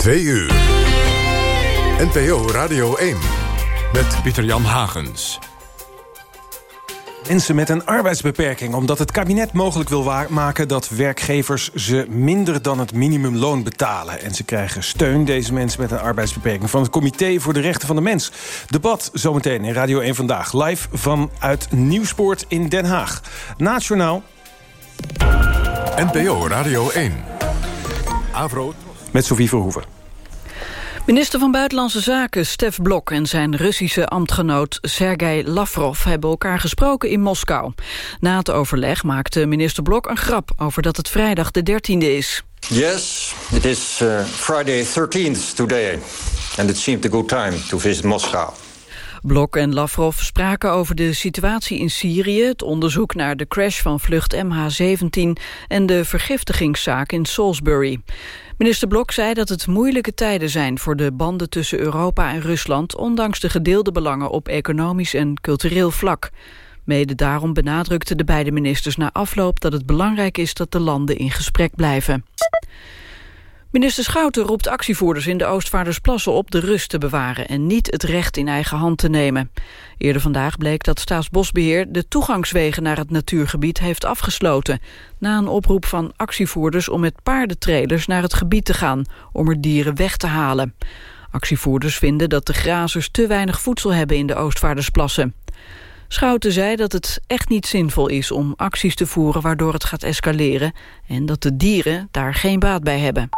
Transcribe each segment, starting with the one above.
Twee uur. NPO Radio 1. Met Pieter-Jan Hagens. Mensen met een arbeidsbeperking, omdat het kabinet mogelijk wil maken dat werkgevers ze minder dan het minimumloon betalen. En ze krijgen steun, deze mensen met een arbeidsbeperking, van het Comité voor de Rechten van de Mens. Debat zometeen in Radio 1 Vandaag, live vanuit Nieuwspoort in Den Haag. Nationaal. NPO Radio 1. Avro. Met Sofie Verhoeven. Minister van Buitenlandse Zaken Stef Blok en zijn Russische ambtgenoot Sergei Lavrov hebben elkaar gesproken in Moskou. Na het overleg maakte minister Blok een grap over dat het vrijdag de 13e is. Yes, it is uh, Friday 13th today. And it seemed a good time to visit Moscow. Blok en Lavrov spraken over de situatie in Syrië... het onderzoek naar de crash van vlucht MH17... en de vergiftigingszaak in Salisbury. Minister Blok zei dat het moeilijke tijden zijn... voor de banden tussen Europa en Rusland... ondanks de gedeelde belangen op economisch en cultureel vlak. Mede daarom benadrukten de beide ministers na afloop... dat het belangrijk is dat de landen in gesprek blijven. Minister Schouten roept actievoerders in de Oostvaardersplassen op de rust te bewaren en niet het recht in eigen hand te nemen. Eerder vandaag bleek dat Staatsbosbeheer de toegangswegen naar het natuurgebied heeft afgesloten, na een oproep van actievoerders om met paardentrailers naar het gebied te gaan, om er dieren weg te halen. Actievoerders vinden dat de grazers te weinig voedsel hebben in de Oostvaardersplassen. Schouten zei dat het echt niet zinvol is om acties te voeren waardoor het gaat escaleren en dat de dieren daar geen baat bij hebben.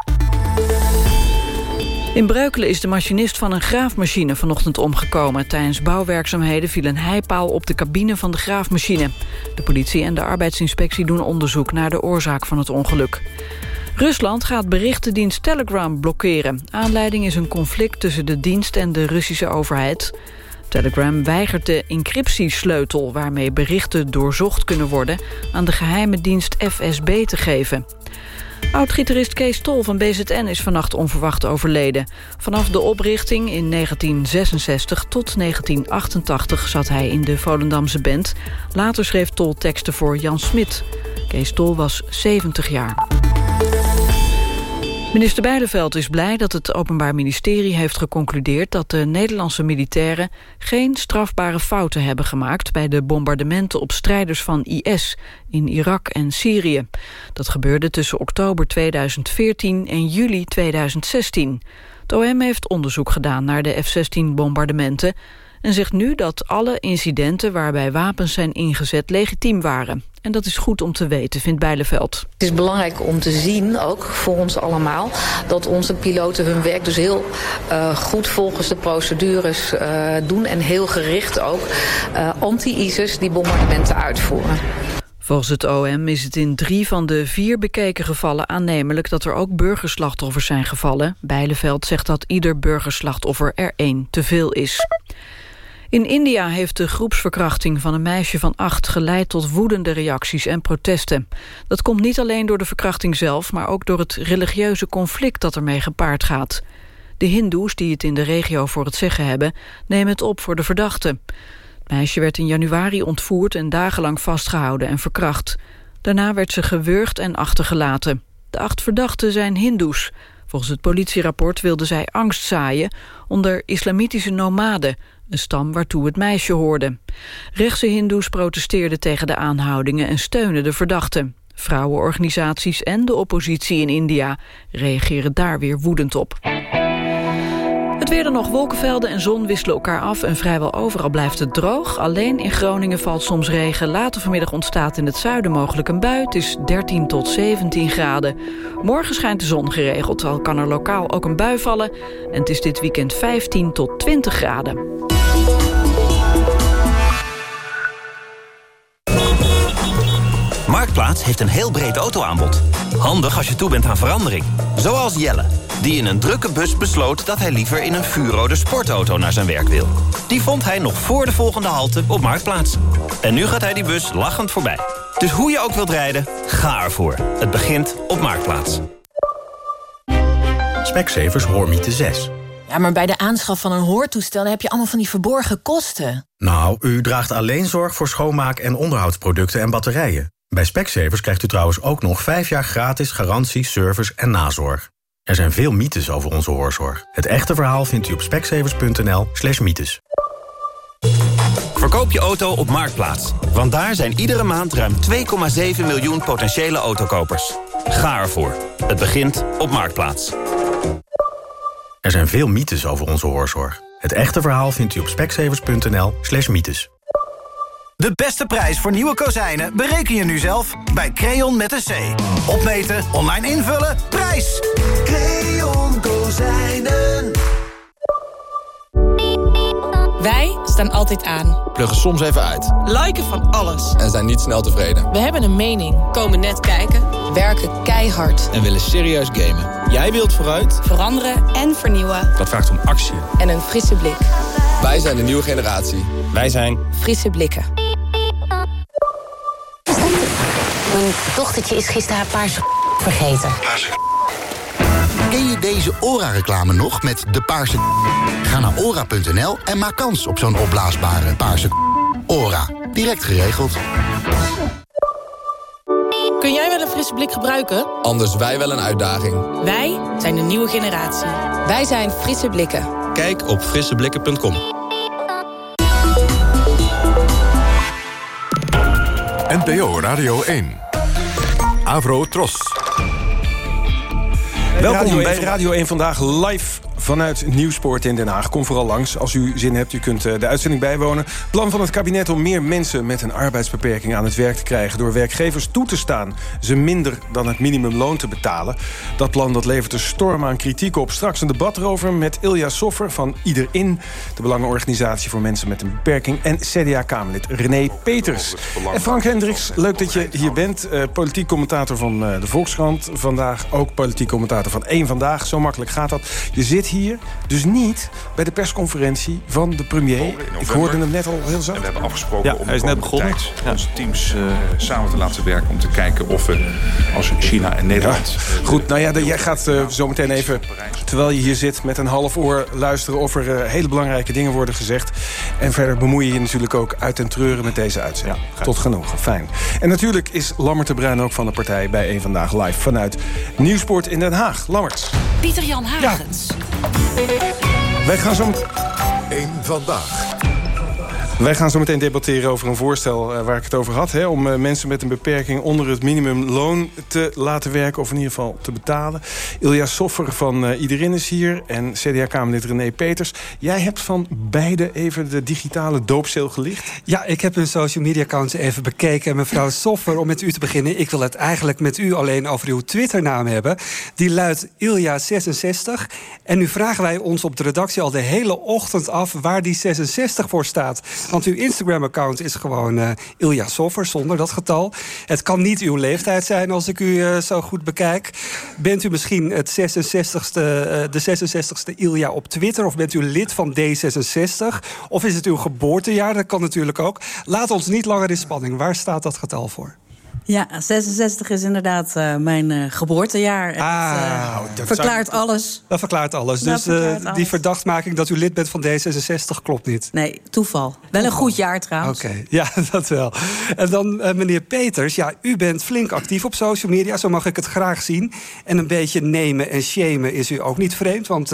In Breukelen is de machinist van een graafmachine vanochtend omgekomen. Tijdens bouwwerkzaamheden viel een heipaal op de cabine van de graafmachine. De politie en de arbeidsinspectie doen onderzoek naar de oorzaak van het ongeluk. Rusland gaat berichtendienst Telegram blokkeren. Aanleiding is een conflict tussen de dienst en de Russische overheid. Telegram weigert de encryptiesleutel waarmee berichten doorzocht kunnen worden aan de geheime dienst FSB te geven. Oud-gitarist Kees Tol van BZN is vannacht onverwacht overleden. Vanaf de oprichting in 1966 tot 1988 zat hij in de Volendamse band. Later schreef Tol teksten voor Jan Smit. Kees Tol was 70 jaar. Minister Bijleveld is blij dat het Openbaar Ministerie heeft geconcludeerd dat de Nederlandse militairen geen strafbare fouten hebben gemaakt bij de bombardementen op strijders van IS in Irak en Syrië. Dat gebeurde tussen oktober 2014 en juli 2016. Het OM heeft onderzoek gedaan naar de F-16 bombardementen en zegt nu dat alle incidenten waarbij wapens zijn ingezet legitiem waren. En dat is goed om te weten, vindt Bijleveld. Het is belangrijk om te zien, ook voor ons allemaal... dat onze piloten hun werk dus heel uh, goed volgens de procedures uh, doen... en heel gericht ook uh, anti-ISIS die bombardementen uitvoeren. Volgens het OM is het in drie van de vier bekeken gevallen aannemelijk... dat er ook burgerslachtoffers zijn gevallen. Bijleveld zegt dat ieder burgerslachtoffer er één te veel is. In India heeft de groepsverkrachting van een meisje van acht... geleid tot woedende reacties en protesten. Dat komt niet alleen door de verkrachting zelf... maar ook door het religieuze conflict dat ermee gepaard gaat. De hindoes, die het in de regio voor het zeggen hebben... nemen het op voor de verdachte. Het meisje werd in januari ontvoerd en dagenlang vastgehouden en verkracht. Daarna werd ze gewurgd en achtergelaten. De acht verdachten zijn hindoes. Volgens het politierapport wilden zij angst zaaien... onder islamitische nomaden een stam waartoe het meisje hoorde. Rechtse hindoes protesteerden tegen de aanhoudingen en steunen de verdachten. Vrouwenorganisaties en de oppositie in India reageren daar weer woedend op. Het weer dan nog wolkenvelden en zon wisselen elkaar af... en vrijwel overal blijft het droog. Alleen in Groningen valt soms regen. Later vanmiddag ontstaat in het zuiden mogelijk een bui. Het is 13 tot 17 graden. Morgen schijnt de zon geregeld, al kan er lokaal ook een bui vallen. En het is dit weekend 15 tot 20 graden. Marktplaats heeft een heel breed autoaanbod. Handig als je toe bent aan verandering. Zoals Jelle, die in een drukke bus besloot... dat hij liever in een vuurrode sportauto naar zijn werk wil. Die vond hij nog voor de volgende halte op Marktplaats. En nu gaat hij die bus lachend voorbij. Dus hoe je ook wilt rijden, ga ervoor. Het begint op Marktplaats. Specsavers Hoormiete 6. Ja, maar bij de aanschaf van een hoortoestel heb je allemaal van die verborgen kosten. Nou, u draagt alleen zorg voor schoonmaak- en onderhoudsproducten en batterijen. Bij Specsavers krijgt u trouwens ook nog 5 jaar gratis garantie, service en nazorg. Er zijn veel mythes over onze hoorzorg. Het echte verhaal vindt u op speksevers.nl slash mythes. Verkoop je auto op Marktplaats. Want daar zijn iedere maand ruim 2,7 miljoen potentiële autokopers. Ga ervoor. Het begint op Marktplaats. Er zijn veel mythes over onze hoorzorg. Het echte verhaal vindt u op speksevers.nl slash mythes. De beste prijs voor nieuwe kozijnen bereken je nu zelf bij Creon met een C. Opmeten, online invullen, prijs! Creon Kozijnen. Wij staan altijd aan. Pluggen soms even uit. Liken van alles. En zijn niet snel tevreden. We hebben een mening. Komen net kijken. Werken keihard. En willen serieus gamen. Jij wilt vooruit. Veranderen en vernieuwen. Dat vraagt om actie. En een frisse blik. Wij zijn de nieuwe generatie. Wij zijn Frisse blikken. Mijn dochtertje is gisteren haar paarse vergeten. Ken je deze ORA-reclame nog met de paarse Ga naar ora.nl en maak kans op zo'n opblaasbare paarse ORA. Direct geregeld. Kun jij wel een frisse blik gebruiken? Anders wij wel een uitdaging. Wij zijn de nieuwe generatie. Wij zijn Frisse Blikken. Kijk op frisseblikken.com. NPO Radio 1. Avro Tros. Welkom Radio bij 1 Radio 1 Vandaag live vanuit Nieuwsport in Den Haag. Kom vooral langs als u zin hebt. U kunt eh, de uitzending bijwonen. Plan van het kabinet om meer mensen met een arbeidsbeperking aan het werk te krijgen... door werkgevers toe te staan ze minder dan het minimumloon te betalen. Dat plan dat levert een storm aan kritiek op. Straks een debat erover met Ilja Soffer van Iederin... de Belangenorganisatie voor mensen met een beperking... en CDA-Kamerlid René Peters. En Frank Hendricks, leuk dat je hier bent. Eh, politiek commentator van eh, de Volkskrant. Vandaag ook politiek commentator van Eén Vandaag. Zo makkelijk gaat dat. Je zit hier dus niet bij de persconferentie van de premier. Ik hoorde hem net al heel zacht. En we hebben afgesproken Ja, om hij is net begonnen. tijd onze teams eh, samen te laten werken... om te kijken of we als China en Nederland... eh, Goed, nou ja, de- jij gaat eh, zo meteen even, terwijl je hier zit... met een half oor luisteren of er hele belangrijke dingen worden gezegd. En verder bemoei je je natuurlijk ook uit en treuren met deze uitzending. Tot genoegen, fijn. En natuurlijk is Lammert de Bruin ook van de partij... bij één Vandaag live vanuit Nieuwsport in Den Haag. Lammert. Pieter-Jan Hagens. Wij gaan zo Eén Vandaag. Wij gaan zo meteen debatteren over een voorstel eh, waar ik het over had. Hè, om eh, mensen met een beperking onder het minimumloon te laten werken. Of in ieder geval te betalen. Ilja Soffer van eh, Iedereen is hier. En CDA-Kamerlid René Peters. Jij hebt van beide even de digitale doopcel gelicht. Ja, ik heb hun social media accounts even bekeken. En mevrouw Soffer, om met u te beginnen... ik wil het eigenlijk met u alleen over uw Twitternaam hebben. Die luidt Ilja66. En nu vragen wij ons op de redactie al de hele ochtend af... waar die 66 voor staat. Want uw Instagram-account is gewoon eh Ilja Soffer, zonder dat getal. Het kan niet uw leeftijd zijn als ik u eh, zo goed bekijk. Bent u misschien het 66ste, eh, de 66ste Ilja op Twitter... of bent u lid van D66? Of is het uw geboortejaar? Dat kan natuurlijk ook. Laat ons niet langer in spanning. Waar staat dat getal voor? Ja, 66 is inderdaad eh, mijn eh, geboortejaar. Ah, het, eh, dat verklaart zou- alles. Dat verklaart alles. Dat dus die verdachtmaking dat u lid bent van D66 klopt niet. Nee, toeval. Wel een goed jaar trouwens. Oké, ja, dat wel. En dan meneer Peters, ja, u bent flink actief op social media, zo mag ik het graag zien. En een beetje nemen en shamen is u ook niet vreemd, want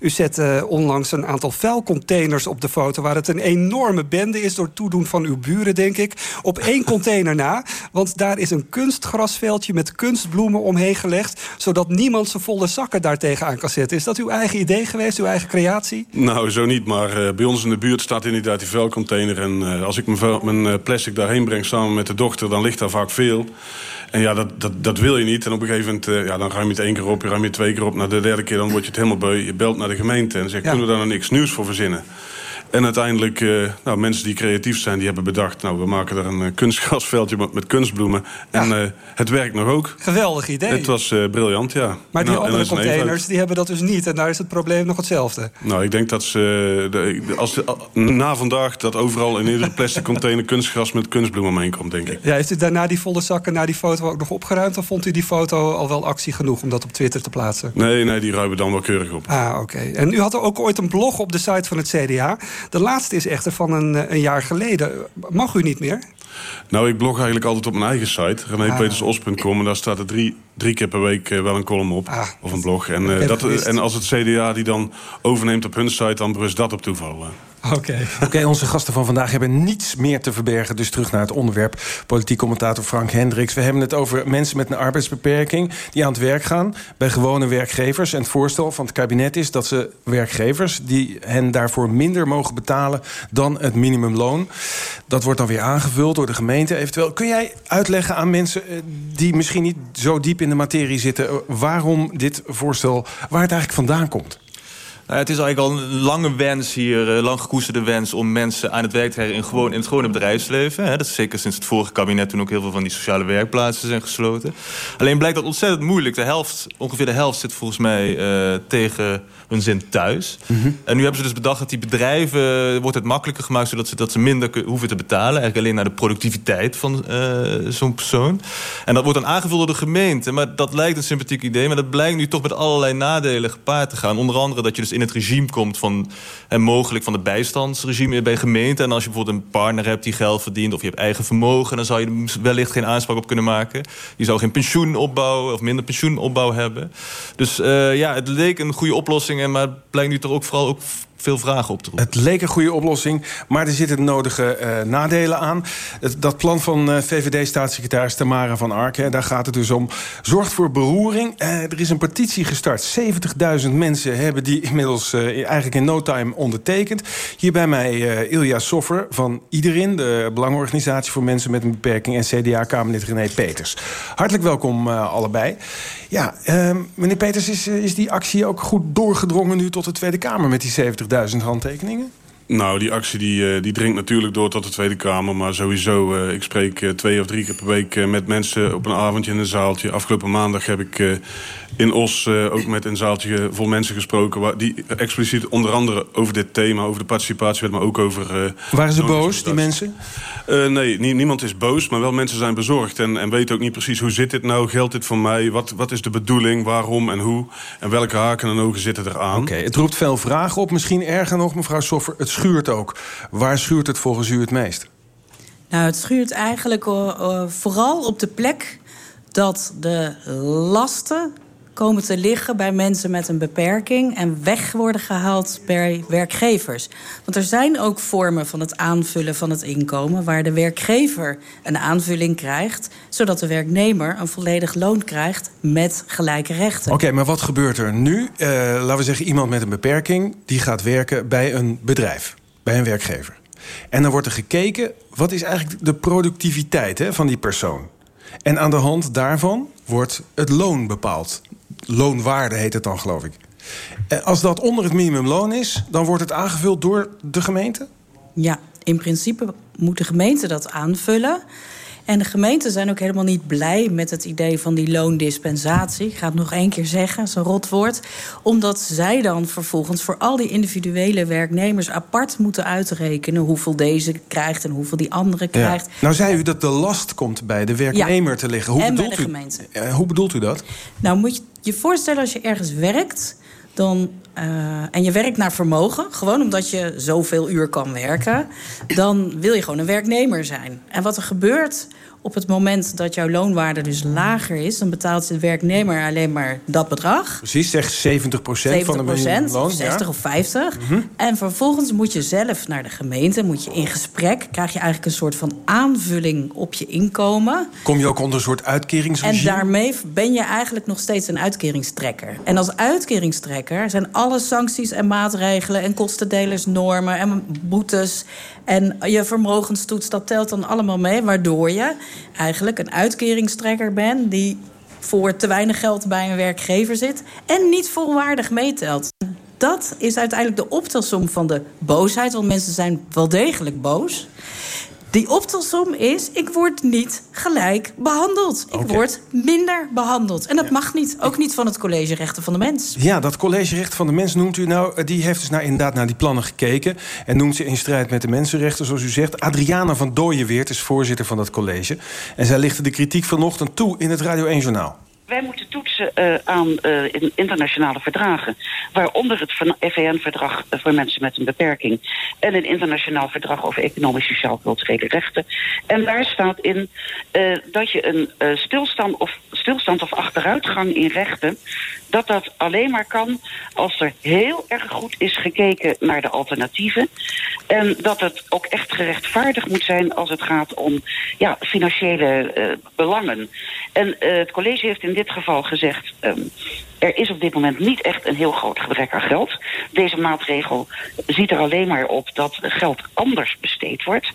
u zet onlangs een aantal vuilcontainers op de foto, waar het een enorme bende is door toedoen van uw buren, denk ik, op één container na. Want daar is een kunstgrasveldje met kunstbloemen omheen gelegd, zodat niemand zijn volle zakken daar tegenaan kan zetten. Is dat uw eigen idee geweest, uw eigen creatie? Nou, zo niet. Maar eh, bij ons in de buurt staat inderdaad die vuilcontainer. En eh, als ik mijn, mijn eh, plastic daarheen breng samen met de dochter... dan ligt daar vaak veel. En ja, dat, dat, dat wil je niet. En op een gegeven moment, ja, dan ruim je het één keer op... je ruim je het twee keer op. Na de derde keer dan word je het helemaal beu. Je belt naar de gemeente en zegt... kunnen we daar nou niks nieuws voor verzinnen? En uiteindelijk, eh, nou, mensen die creatief zijn, die hebben bedacht... nou, we maken daar een eh, kunstgrasveldje met, met kunstbloemen. En eh, het werkt nog ook. Geweldig idee. Het was briljant, ja. Maar die Nou, andere containers die hebben dat dus niet. En daar is het probleem nog hetzelfde. Nou, ik denk dat ze... de- als, de- na vandaag dat overal in iedere plastic container kunstgras met kunstbloemen omheen komt, denk ik. Ja, heeft u daarna die volle zakken na die foto ook nog opgeruimd? Of vond u die foto al wel actie genoeg om dat op Twitter te plaatsen? Nee, nee, die ruimen dan wel keurig op. Ah, oké. En u had er ook ooit een blog op de site van het CDA. De laatste is echter van een, eh, een jaar geleden. Mag u niet meer? Nou, ik blog eigenlijk altijd op mijn eigen site, renépetersos.com. En daar staat er drie, drie keer per week eh, wel een column op, Ah, of een blog. En, eh, dat, en als het CDA die dan overneemt op hun site, dan berust dat op toeval. Oké. Oké, onze gasten van vandaag hebben niets meer te verbergen. Dus terug naar het onderwerp. Politiek commentator Frank Hendricks. We hebben het over mensen met een arbeidsbeperking... die aan het werk gaan bij gewone werkgevers. En het voorstel van het kabinet is dat ze werkgevers... die hen daarvoor minder mogen betalen dan het minimumloon. Dat wordt dan weer aangevuld door de gemeente eventueel. Kun jij uitleggen aan mensen eh, die misschien niet zo diep in de materie zitten... eh, waarom dit voorstel, waar het eigenlijk vandaan komt? Nou, het is eigenlijk al een lange wens hier, een lang gekoesterde wens... om mensen aan het werk te krijgen in, gewoon, in het gewone bedrijfsleven. Hè. Dat is zeker sinds het vorige kabinet toen ook heel veel van die sociale werkplaatsen zijn gesloten. Alleen blijkt dat ontzettend moeilijk. De helft, ongeveer de helft zit volgens mij eh, tegen hun zin thuis. En nu hebben ze dus bedacht dat die bedrijven... wordt het makkelijker gemaakt zodat ze, dat ze minder hoeven te betalen. Eigenlijk alleen naar de productiviteit van eh, zo'n persoon. En dat wordt dan aangevuld door de gemeente. Maar dat lijkt een sympathiek idee. Maar dat blijkt nu toch met allerlei nadelen gepaard te gaan. Onder andere dat je dus in het regime komt van... en mogelijk van het bijstandsregime bij gemeenten. En als je bijvoorbeeld een partner hebt die geld verdient... of je hebt eigen vermogen... dan zou je er wellicht geen aanspraak op kunnen maken. Je zou geen pensioenopbouw of minder pensioenopbouw hebben. Dus eh, ja, het leek een goede oplossing... maar het blijkt nu toch ook vooral ook veel vragen op te roepen. Het leek een goede oplossing, maar er zitten nodige eh, nadelen aan. Dat plan van eh, VVD-staatssecretaris Tamara van Ark, daar gaat het dus om. Zorgt voor beroering. Eh, er is een petitie gestart. 70.000 mensen hebben die inmiddels eigenlijk in no time ondertekend. Hier bij mij Ilja Soffer van Iederin, de belangenorganisatie voor mensen met een beperking, en CDA-Kamerlid René Peters. Hartelijk welkom allebei. Ja, eh, meneer Peters, is, is die actie ook goed doorgedrongen nu tot de Tweede Kamer met die 70.000 handtekeningen? Nou, die actie die, eh, die dringt natuurlijk door tot de Tweede Kamer. Maar sowieso, eh, ik spreek eh, twee of drie keer per week met mensen op een avondje in een zaaltje. Afgelopen maandag heb ik in Os ook met een zaaltje vol mensen gesproken... Waar, die expliciet onder andere over dit thema, over de participatiewet... maar ook over... Waren ze boos, die mensen? Nee, nie- niemand is boos, maar wel mensen zijn bezorgd. En, en weten ook niet precies hoe zit dit nou, geldt dit voor mij? Wat, wat is de bedoeling, waarom en hoe? En welke haken en ogen zitten er aan? Oké, het roept veel vragen op. Misschien erger nog, mevrouw Soffer, het schuurt ook. Waar schuurt het volgens u het meest? Nou, het schuurt eigenlijk eh, eh, vooral op de plek dat de lasten komen te liggen bij mensen met een beperking en weg worden gehaald bij werkgevers. Want er zijn ook vormen van het aanvullen van het inkomen waar de werkgever een aanvulling krijgt, zodat de werknemer een volledig loon krijgt met gelijke rechten. Oké, maar wat gebeurt er nu? Eh, laten we zeggen, iemand met een beperking... die gaat werken bij een bedrijf, bij een werkgever. En dan wordt er gekeken, wat is eigenlijk de productiviteit hè, van die persoon? En aan de hand daarvan wordt het loon bepaald. Loonwaarde heet het dan, geloof ik. Eh, Als dat onder het minimumloon is, dan wordt het aangevuld door de gemeente? Ja, in principe moet de gemeente dat aanvullen. En de gemeenten zijn ook helemaal niet blij met het idee van die loondispensatie. Ik ga het nog één keer zeggen, zo'n rotwoord. Omdat zij dan vervolgens voor al die individuele werknemers apart moeten uitrekenen hoeveel deze krijgt en hoeveel die andere krijgt. Nou zei u dat de last komt bij de werknemer Ja. te liggen. Hoe En bij bedoelt de u, gemeente. Eh, hoe bedoelt u dat? Nou, moet je je voorstellen als je ergens werkt. Dan, eh, en je werkt naar vermogen, gewoon omdat je zoveel uur kan werken. Dan wil je gewoon een werknemer zijn. En wat er gebeurt op het moment dat jouw loonwaarde dus lager is... dan betaalt de werknemer alleen maar dat bedrag. Precies, zeg 70, 70 van de minimumloon. of 60 ja. of 50. Mhm. En vervolgens moet je zelf naar de gemeente, moet je in gesprek... krijg je eigenlijk een soort van aanvulling op je inkomen... Kom je ook onder een soort En uitkeringsregime? daarmee ben je eigenlijk nog steeds een uitkeringstrekker. En als uitkeringstrekker zijn alle sancties en maatregelen... en kostendelersnormen en boetes en je vermogenstoets... dat telt dan allemaal mee, waardoor je eigenlijk een uitkeringstrekker bent... die voor te weinig geld bij een werkgever zit... en niet volwaardig meetelt. Dat is uiteindelijk de optelsom van de boosheid. Want mensen zijn wel degelijk boos. Die optelsom is, ik word niet gelijk behandeld. Ik word minder behandeld. En dat mag niet, ook niet van het College Rechten van de Mens. Ja, dat college recht van de mens noemt u nou. eh, Die heeft dus naar, inderdaad naar die plannen gekeken. En noemt ze in strijd met de mensenrechten, zoals u zegt. Adriana van Dooyeweert is voorzitter van dat college. En zij lichtte de kritiek vanochtend toe in het Radio 1 Journaal. Wij moeten toetsen uh, aan in internationale verdragen. Waaronder het VN-verdrag voor mensen met een beperking. En een internationaal verdrag over economisch, sociaal, culturele rechten. En daar staat in dat je een stilstand, of, stilstand of achteruitgang in rechten... dat dat alleen maar kan als er heel erg goed is gekeken naar de alternatieven. En dat het ook echt gerechtvaardigd moet zijn als het gaat om ja, financiële belangen. En het college heeft in dit geval gezegd... Um, er is op dit moment niet echt een heel groot gebrek aan geld. Deze maatregel ziet er alleen maar op dat geld anders besteed wordt.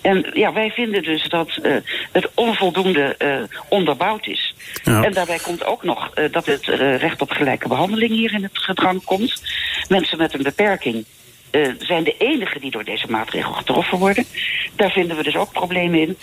En ja, wij vinden dus dat uh, het onvoldoende uh, onderbouwd is. Ja. En daarbij komt ook nog uh, dat het recht op gelijke behandeling hier in het gedrang komt. Mensen met een beperking uh, zijn de enigen die door deze maatregel getroffen worden. Daar vinden we dus ook problemen in.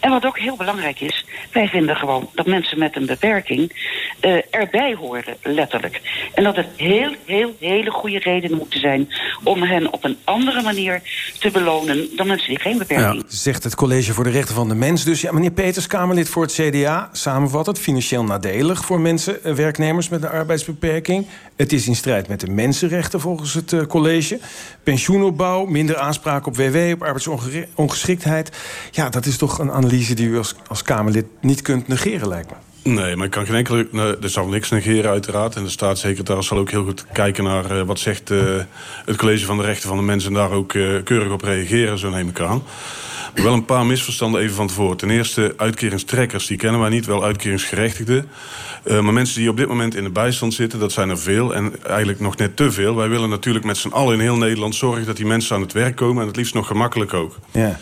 En wat ook heel belangrijk is, wij vinden gewoon dat mensen met een beperking uh, erbij horen, letterlijk. En dat het heel, heel, hele goede redenen moeten zijn om hen op een andere manier te belonen dan mensen die geen beperking hebben. Ja, zegt het College voor de Rechten van de Mens. Dus ja, meneer Peters, Kamerlid voor het CDA, samenvattend financieel nadelig voor mensen, eh, werknemers met een arbeidsbeperking. Het is in strijd met de mensenrechten volgens het uh, college pensioenopbouw, minder aanspraak op WW, op arbeidsongeschiktheid. Ja, dat is toch een analyse die u als, als Kamerlid niet kunt negeren, lijkt me. Nee, maar ik kan geen enkele... Nee, er zal niks negeren uiteraard. En de staatssecretaris zal ook heel goed kijken naar uh, wat zegt uh, het college van de rechten van de mensen... en daar ook keurig op reageren, zo neem ik aan. Wel een paar misverstanden even van tevoren. Ten eerste, uitkeringstrekkers, die kennen wij niet. Wel uitkeringsgerechtigden. Uh, maar mensen die op dit moment in de bijstand zitten, dat zijn er veel. En eigenlijk nog net te veel. Wij willen natuurlijk met z'n allen in heel Nederland zorgen dat die mensen aan het werk komen. En het liefst nog gemakkelijk ook. Ja.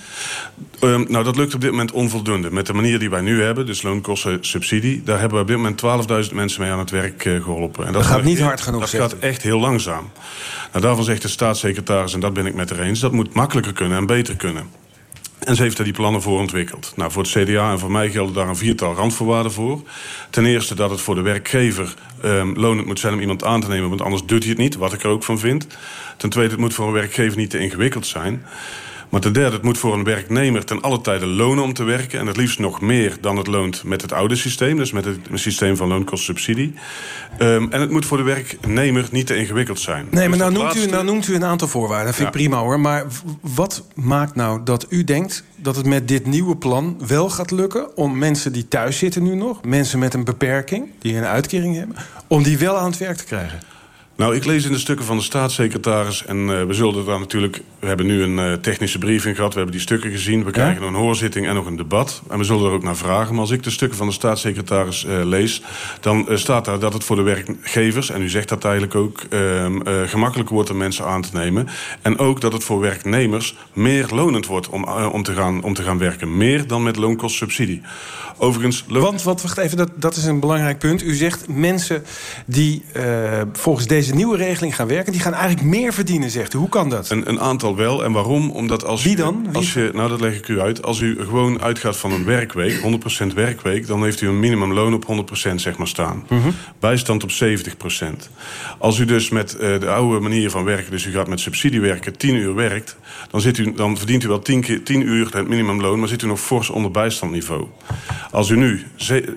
Um, nou, dat lukt op dit moment onvoldoende. Met de manier die wij nu hebben, dus loonkostensubsidie... daar hebben we op dit moment 12.000 mensen mee aan het werk uh, geholpen. En dat, dat gaat niet hard genoeg, Dat gaat echt heel langzaam. Nou, daarvan zegt de staatssecretaris, en dat ben ik met haar eens... dat moet makkelijker kunnen en beter kunnen. En ze heeft daar die plannen voor ontwikkeld. Nou, voor het CDA en voor mij gelden daar een viertal randvoorwaarden voor. Ten eerste dat het voor de werkgever um, lonend moet zijn om iemand aan te nemen... want anders doet hij het niet, wat ik er ook van vind. Ten tweede, het moet voor een werkgever niet te ingewikkeld zijn... Maar ten derde, het moet voor een werknemer ten alle tijde lonen om te werken. En het liefst nog meer dan het loont met het oude systeem. Dus met het systeem van loonkostsubsidie. Um, en het moet voor de werknemer niet te ingewikkeld zijn. Nee, maar dus nou noemt, laatste... u, nou noemt u een aantal voorwaarden. Dat vind ja. ik prima hoor. Maar wat maakt nou dat u denkt dat het met dit nieuwe plan wel gaat lukken... om mensen die thuis zitten nu nog, mensen met een beperking... die een uitkering hebben, om die wel aan het werk te krijgen? Nou, ik lees in de stukken van de staatssecretaris... en uh, we zullen daar natuurlijk... We hebben nu een uh, technische briefing gehad, we hebben die stukken gezien... we krijgen ja? een hoorzitting en nog een debat. En we zullen er ook naar vragen. Maar als ik de stukken van de staatssecretaris uh, lees... dan staat daar dat het voor de werkgevers... en u zegt dat eigenlijk ook... Ehm, gemakkelijker wordt om mensen aan te nemen. En ook dat het voor werknemers meer lonend wordt om, om, te, gaan, om te gaan werken. Meer dan met loonkostsubsidie. Overigens... Want, wat, wacht even, dat, dat is een belangrijk punt. U zegt mensen die volgens deze deze nieuwe regeling gaan werken... die gaan eigenlijk meer verdienen, zegt u. Hoe kan dat? Een, een aantal wel. En waarom? Omdat als Wie dan? Wie? Als je, nou, dat leg ik u uit. Als u gewoon uitgaat van een werkweek, 100% werkweek... dan heeft u een minimumloon op 100% zeg maar staan. Mhm. Bijstand op 70%. Als u dus met uh, de oude manier van werken... dus u gaat met subsidie werken, 10 uur werkt... dan, zit u, dan verdient u wel 10, keer, 10 uur het minimumloon... maar zit u nog fors onder bijstandniveau. Als u nu...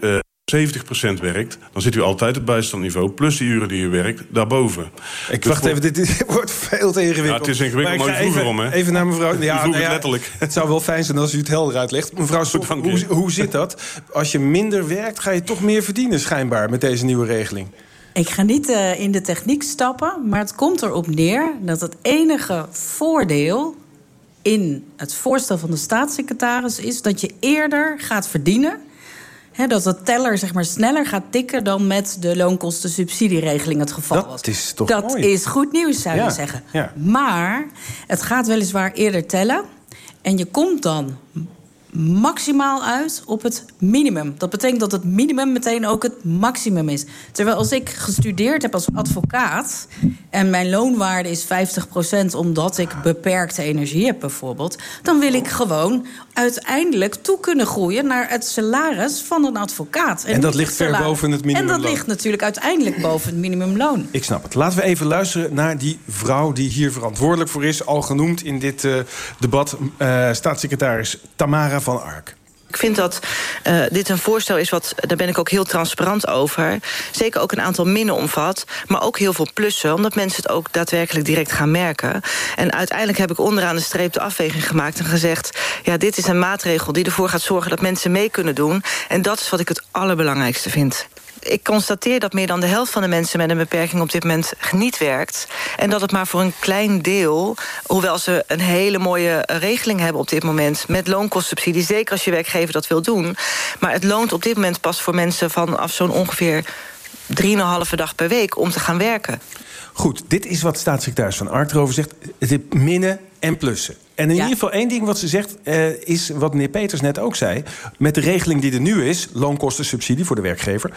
Uh, 70% werkt, dan zit u altijd op bijstandniveau... plus die uren die u werkt, daarboven. Ik wacht even, dit, dit, wordt veel te ingewikkeld. Ja, het is ingewikkeld, maar, maar u vroeg even, erom, hè? Even naar mevrouw... Ja, nou ja, letterlijk. Het zou wel fijn zijn als u het helder uitlegt. Mevrouw Sof, hoe, hoe zit dat? Als je minder werkt, ga je toch meer verdienen schijnbaar... met deze nieuwe regeling? Ik ga niet uh, in de techniek stappen, maar het komt erop neer... dat het enige voordeel in het voorstel van de staatssecretaris is... dat je eerder gaat verdienen He, dat de teller zeg maar, sneller gaat tikken dan met de loonkostensubsidieregeling het geval dat was. Is toch dat mooi. is goed nieuws, zou ja, je zeggen. Ja. Maar het gaat weliswaar eerder tellen. En je komt dan maximaal uit op het minimum. Dat betekent dat het minimum meteen ook het maximum is. Terwijl als ik gestudeerd heb als advocaat... en mijn loonwaarde is 50% omdat ik beperkte energie heb bijvoorbeeld... dan wil ik gewoon uiteindelijk toe kunnen groeien... naar het salaris van een advocaat. En, en dat ligt ver boven het minimumloon. En dat ligt natuurlijk uiteindelijk boven het minimumloon. Ik snap het. Laten we even luisteren naar die vrouw die hier verantwoordelijk voor is. Al genoemd in dit uh, debat, uh, staatssecretaris Tamara van Ark. Ik vind dat uh, dit een voorstel is wat, daar ben ik ook heel transparant over... zeker ook een aantal minnen omvat, maar ook heel veel plussen... omdat mensen het ook daadwerkelijk direct gaan merken. En uiteindelijk heb ik onderaan de streep de afweging gemaakt en gezegd... ja, dit is een maatregel die ervoor gaat zorgen dat mensen mee kunnen doen. En dat is wat ik het allerbelangrijkste vind ik constateer dat meer dan de helft van de mensen met een beperking op dit moment niet werkt. En dat het maar voor een klein deel, hoewel ze een hele mooie regeling hebben op dit moment met loonkostsubsidie, zeker als je werkgever dat wil doen. Maar het loont op dit moment pas voor mensen vanaf zo'n ongeveer 3,5 dag per week om te gaan werken. Goed, dit is wat staatssecretaris Van Ark erover zegt. Het is minnen en plussen. En in ieder geval één ding wat ze zegt, uh, is wat meneer Peters net ook zei. Met de regeling die er nu is, loonkostensubsidie voor de werkgever.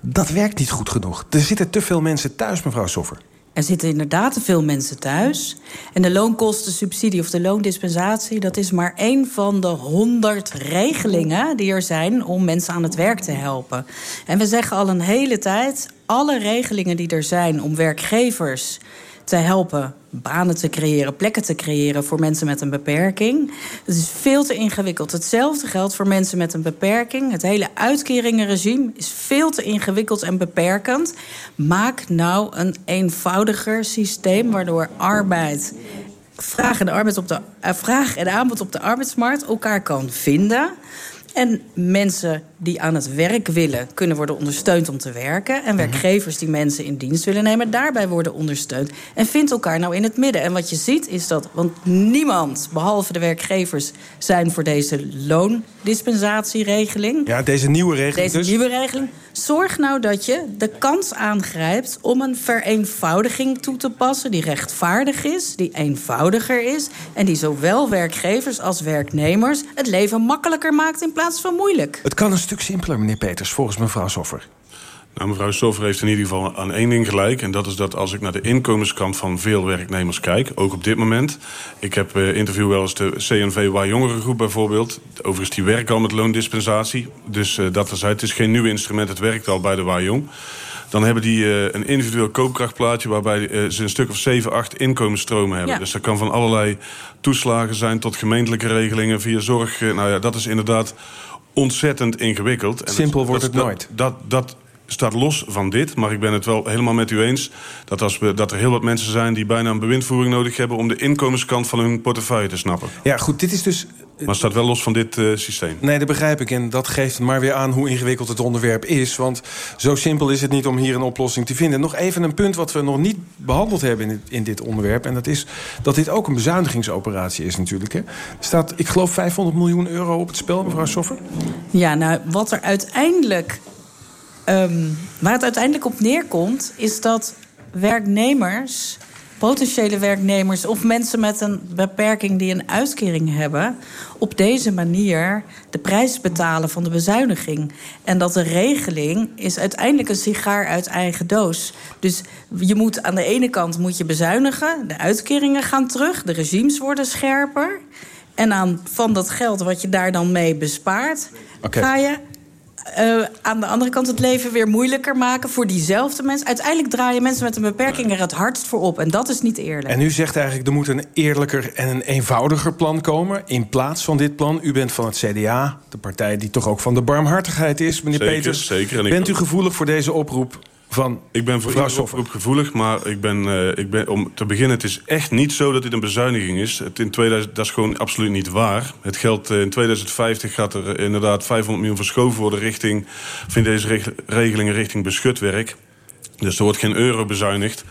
Dat werkt niet goed genoeg. Er zitten te veel mensen thuis, mevrouw Soffer. Er zitten inderdaad te veel mensen thuis. En de loonkostensubsidie of de loondispensatie... dat is maar één van de honderd regelingen die er zijn... om mensen aan het werk te helpen. En we zeggen al een hele tijd... alle regelingen die er zijn om werkgevers te helpen banen te creëren, plekken te creëren voor mensen met een beperking. Het is veel te ingewikkeld. Hetzelfde geldt voor mensen met een beperking. Het hele uitkeringenregime is veel te ingewikkeld en beperkend. Maak nou een eenvoudiger systeem waardoor arbeid vraag en, arbeid op de, uh, vraag en aanbod op de arbeidsmarkt elkaar kan vinden. En mensen die aan het werk willen, kunnen worden ondersteund om te werken. En werkgevers die mensen in dienst willen nemen, daarbij worden ondersteund. En vind elkaar nou in het midden. En wat je ziet is dat, want niemand, behalve de werkgevers, zijn voor deze loondispensatieregeling. Ja, deze nieuwe regeling. Deze dus. nieuwe regeling. Zorg nou dat je de kans aangrijpt om een vereenvoudiging toe te passen die rechtvaardig is, die eenvoudiger is en die zowel werkgevers als werknemers het leven makkelijker maakt in plaats van moeilijk. Het kan een stuk simpeler, meneer Peters, volgens mevrouw Soffer. Nou, mevrouw Soffer heeft in ieder geval aan één ding gelijk. En dat is dat als ik naar de inkomenskant van veel werknemers kijk, ook op dit moment. Ik heb uh, interview wel eens de CNV Waar Jongerengroep bijvoorbeeld. Overigens, die werken al met loondispensatie. Dus uh, dat is Het is geen nieuw instrument, het werkt al bij de Waar Jong. Dan hebben die uh, een individueel koopkrachtplaatje... waarbij uh, ze een stuk of 7, 8 inkomensstromen hebben. Ja. Dus dat kan van allerlei toeslagen zijn tot gemeentelijke regelingen via zorg. Uh, nou ja, dat is inderdaad ontzettend ingewikkeld. En Simpel dat, wordt dat, het nooit. Dat, dat staat los van dit, maar ik ben het wel helemaal met u eens... dat, als we, dat er heel wat mensen zijn die bijna een bewindvoering nodig hebben... om de inkomenskant van hun portefeuille te snappen. Ja, goed, dit is dus... Maar het staat wel los van dit uh, systeem. Nee, dat begrijp ik. En dat geeft maar weer aan hoe ingewikkeld het onderwerp is. Want zo simpel is het niet om hier een oplossing te vinden. Nog even een punt wat we nog niet behandeld hebben in dit, in dit onderwerp. En dat is dat dit ook een bezuinigingsoperatie is natuurlijk. Hè. Er staat, ik geloof, 500 miljoen euro op het spel, mevrouw Soffer. Ja, nou, wat er uiteindelijk Um, waar het uiteindelijk op neerkomt, is dat werknemers, potentiële werknemers of mensen met een beperking die een uitkering hebben, op deze manier de prijs betalen van de bezuiniging. En dat de regeling is uiteindelijk een sigaar uit eigen doos. Dus je moet aan de ene kant moet je bezuinigen, de uitkeringen gaan terug, de regimes worden scherper. En aan, van dat geld wat je daar dan mee bespaart, okay. ga je uh, aan de andere kant het leven weer moeilijker maken voor diezelfde mensen. Uiteindelijk draaien mensen met een beperking er het hardst voor op. En dat is niet eerlijk. En u zegt eigenlijk, er moet een eerlijker en een eenvoudiger plan komen... in plaats van dit plan. U bent van het CDA, de partij die toch ook van de barmhartigheid is, meneer zeker, Peters. Zeker. En bent u gevoelig voor deze oproep van ik ben voor iedere oproep gevoelig, maar ik ben, uh, ik ben, om te beginnen... het is echt niet zo dat dit een bezuiniging is. Het in 2000, dat is gewoon absoluut niet waar. Het geld uh, in 2050 gaat er inderdaad 500 miljoen verschoven worden... richting, vind deze regelingen richting beschut werk. Dus er wordt geen euro bezuinigd.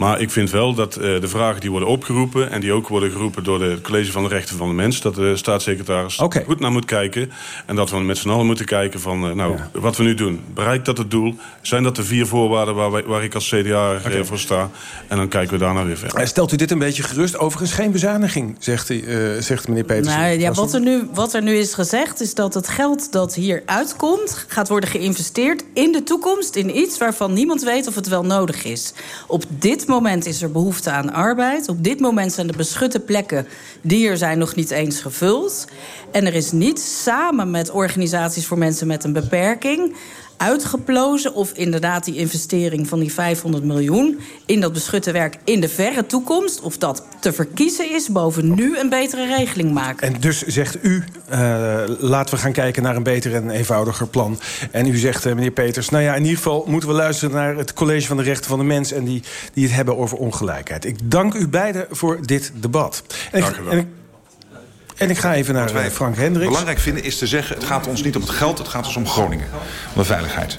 Maar ik vind wel dat uh, de vragen die worden opgeroepen... en die ook worden geroepen door het College van de Rechten van de Mens... dat de staatssecretaris okay. goed naar moet kijken. En dat we met z'n allen moeten kijken van... Uh, nou, ja. wat we nu doen. Bereikt dat het doel? Zijn dat de vier voorwaarden waar, wij, waar ik als CDA okay. uh, voor sta? En dan kijken we daarna weer verder. Stelt u dit een beetje gerust? Overigens geen bezuiniging, zegt, hij, zegt meneer Peters. Nou, ja, wat, er nu, wat er nu is gezegd is dat het geld dat hier uitkomt... gaat worden geïnvesteerd in de toekomst... in iets waarvan niemand weet of het wel nodig is. Op dit moment is er behoefte aan arbeid. Op dit moment zijn de beschutte plekken die er zijn nog niet eens gevuld. En er is niet samen met organisaties voor mensen met een beperking uitgeplozen of inderdaad die investering van die 500 miljoen in dat beschutte werk in de verre toekomst, of dat te verkiezen is boven nu een betere regeling maken. En dus zegt u, uh, laten we gaan kijken naar een beter en eenvoudiger plan. En u zegt, uh, meneer Peters, nou ja, in ieder geval moeten we luisteren naar het College van de Rechten van de Mens en die, die het hebben over ongelijkheid. Ik dank u beiden voor dit debat. En dank u wel. En, ik ga even naar wij Frank Hendricks. belangrijk vinden is te zeggen... het gaat ons niet om het geld, het gaat ons om Groningen. Om de veiligheid.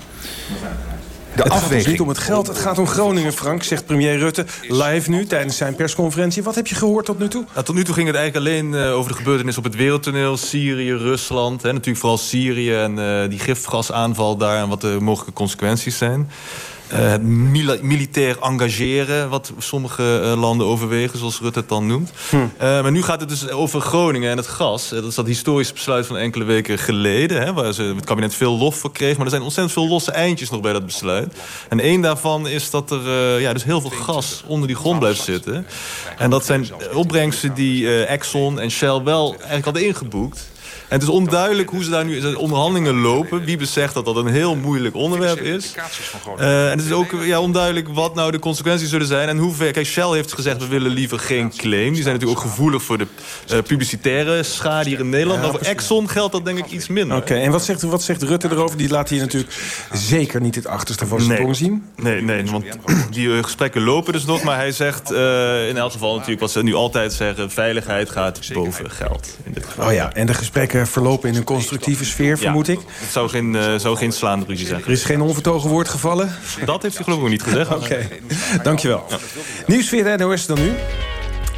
De het afweging. gaat ons niet om het geld, het gaat om Groningen, Frank, zegt premier Rutte. Live nu, tijdens zijn persconferentie. Wat heb je gehoord tot nu toe? Nou, tot nu toe ging het eigenlijk alleen uh, over de gebeurtenissen op het wereldtoneel. Syrië, Rusland, hè, natuurlijk vooral Syrië en uh, die gifgasaanval daar... en wat de mogelijke consequenties zijn. Uh, het militair engageren, wat sommige uh, landen overwegen, zoals Rutte het dan noemt. Hm. Uh, maar nu gaat het dus over Groningen en het gas. Dat is dat historische besluit van enkele weken geleden, hè, waar ze het kabinet veel lof voor kreeg. Maar er zijn ontzettend veel losse eindjes nog bij dat besluit. En één daarvan is dat er ja, dus heel veel gas onder die grond blijft zitten. En dat zijn opbrengsten die Exxon en Shell wel eigenlijk hadden ingeboekt. En het is onduidelijk hoe ze daar nu onderhandelingen lopen. Wie beseft dat dat een heel moeilijk onderwerp is. Uh, en het is ook ja, onduidelijk wat nou de consequenties zullen zijn. En hoe ver... Kijk, Shell heeft gezegd, we willen liever geen claim. Die zijn natuurlijk ook gevoelig voor de uh, publicitaire schade hier in Nederland. Maar voor Exxon geldt dat denk ik iets minder. Oké, okay, en wat zegt, wat zegt Rutte erover? Die laat hier natuurlijk zeker niet het achterste van zijn tong zien. Nee, nee, want die uh, gesprekken lopen dus nog. Maar hij zegt in elk geval natuurlijk wat ze nu altijd zeggen... veiligheid gaat boven geld. In dit geval. Oh ja, en de gesprekken verlopen in een constructieve sfeer, vermoed ik. Het zou geen, uh, zou geen slaande ruzie zijn. Er is geen onvertogen woord gevallen? Dat heeft hij geloof ik niet gezegd. Oké, okay. dankjewel. Ja. Nieuwsfeer de NOS dan nu.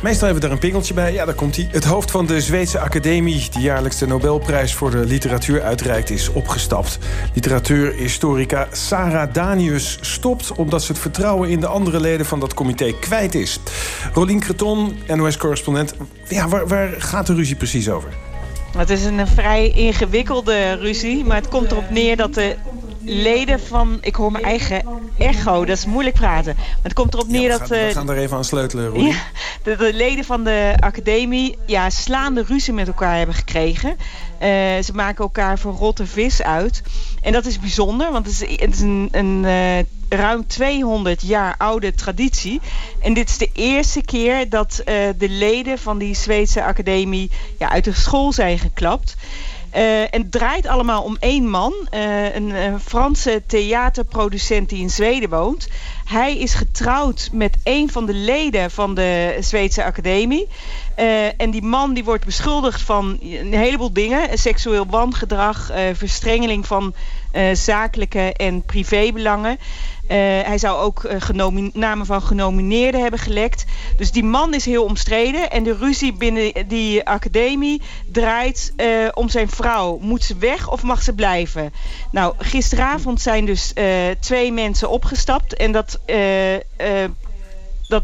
Meestal hebben we daar een pingeltje bij. Ja, daar komt hij. Het hoofd van de Zweedse Academie... die jaarlijks de Nobelprijs voor de literatuur uitreikt... is opgestapt. Literatuurhistorica Sarah Danius stopt... omdat ze het vertrouwen in de andere leden van dat comité kwijt is. Rolien Creton, NOS-correspondent. Ja, waar, waar gaat de ruzie precies over? Het is een vrij ingewikkelde ruzie, maar het komt erop neer dat de leden van... Ik hoor mijn eigen echo, dat is moeilijk praten. Maar het komt erop neer ja, we dat... Gaan, we gaan er even aan sleutelen, Roelie. Ja, de, de, leden van de academie ja, slaande ruzie met elkaar hebben gekregen. Uh, ze maken elkaar voor rotte vis uit. En dat is bijzonder, want het is, het is een... een uh, ruim 200 jaar oude traditie. En dit is de eerste keer dat uh, de leden van die Zweedse academie ja, uit de school zijn geklapt. Uh, en het draait allemaal om één man, uh, een, een, Franse theaterproducent die in Zweden woont. Hij is getrouwd met een van de leden van de Zweedse Academie. En die man die wordt beschuldigd van een heleboel dingen. Seksueel wangedrag, verstrengeling van zakelijke en privébelangen. Uh, hij zou ook uh, namen van genomineerden hebben gelekt. Dus die man is heel omstreden. En de ruzie binnen die academie draait uh, om zijn vrouw. Moet ze weg of mag ze blijven? Nou, gisteravond zijn dus twee mensen opgestapt. En dat, dat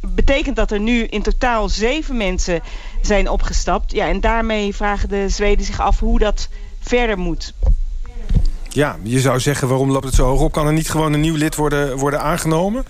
betekent dat er nu in totaal zeven mensen zijn opgestapt. Ja, en daarmee vragen de Zweden zich af hoe dat verder moet. Ja, je zou zeggen, waarom loopt het zo hoog op? Kan er niet gewoon een nieuw lid worden, worden aangenomen?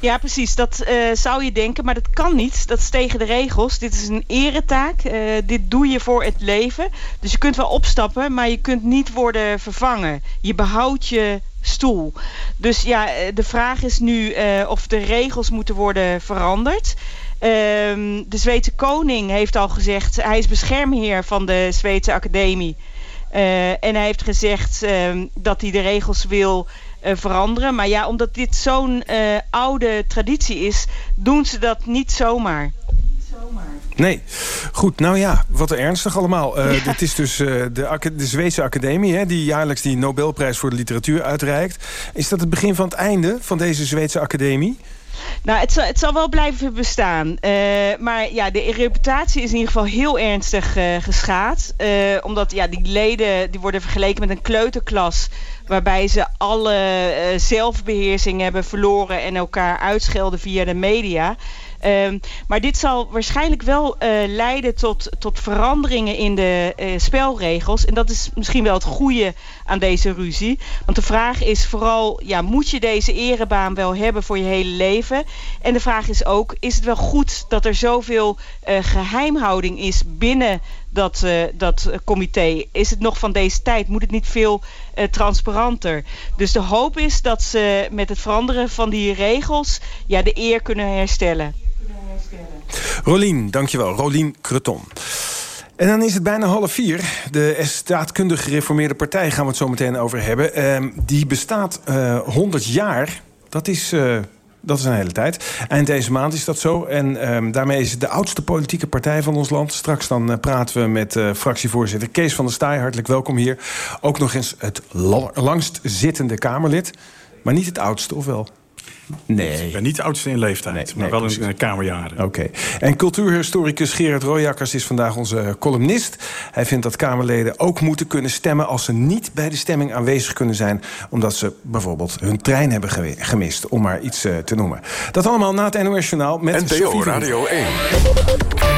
Ja, precies. Dat uh, zou je denken, maar dat kan niet. Dat is tegen de regels. Dit is een eretaak. Uh, dit doe je voor het leven. Dus je kunt wel opstappen, maar je kunt niet worden vervangen. Je behoudt je stoel. Dus ja, de vraag is nu of de regels moeten worden veranderd. de Zweedse koning heeft al gezegd... hij is beschermheer van de Zweedse academie... Uh, en hij heeft gezegd uh, dat hij de regels wil uh, veranderen. Maar ja, omdat dit zo'n oude traditie is, doen ze dat niet zomaar. Nee. Goed, nou ja, wat ernstig allemaal. Uh, ja. Dit is dus uh, de, de Zweedse Academie... Hè, die jaarlijks die Nobelprijs voor de literatuur uitreikt. Is dat het begin van het einde van deze Zweedse Academie? Nou, het zal, het zal wel blijven bestaan. Uh, maar ja, de reputatie is in ieder geval heel ernstig uh, geschaad. Uh, omdat ja, die leden die worden vergeleken met een kleuterklas... waarbij ze alle zelfbeheersing hebben verloren... en elkaar uitschelden via de media... Um, maar dit zal waarschijnlijk wel uh, leiden tot, tot veranderingen in de uh, spelregels. En dat is misschien wel het goede aan deze ruzie. Want de vraag is vooral, ja, moet je deze erebaan wel hebben voor je hele leven? En de vraag is ook, is het wel goed dat er zoveel uh, geheimhouding is binnen dat, dat comité? Is het nog van deze tijd? Moet het niet veel transparanter? Dus de hoop is dat ze met het veranderen van die regels ja, de eer kunnen herstellen. Rolien, dankjewel. Rolien Creton. En dan is het bijna half vier. De staatkundig gereformeerde partij gaan we het zo meteen over hebben. Uh, die bestaat uh, 100 jaar. Dat is... Uh, dat is een hele tijd. Eind deze maand is dat zo. En um, daarmee is het de oudste politieke partij van ons land. Straks dan uh, praten we met fractievoorzitter Kees van der Staaij. Hartelijk welkom hier. Ook nog eens het langst zittende Kamerlid. Maar niet het oudste, of wel? Nee. Ik ben niet de oudste in leeftijd, nee, maar nee, wel in kamerjaren. Oké. Okay. En cultuurhistoricus Gerard Royakkers is vandaag onze columnist. Hij vindt dat Kamerleden ook moeten kunnen stemmen... als ze niet bij de stemming aanwezig kunnen zijn... omdat ze bijvoorbeeld hun trein hebben gemist, om maar iets uh, te noemen. Dat allemaal na het NOS Journaal met NPO Radio 1.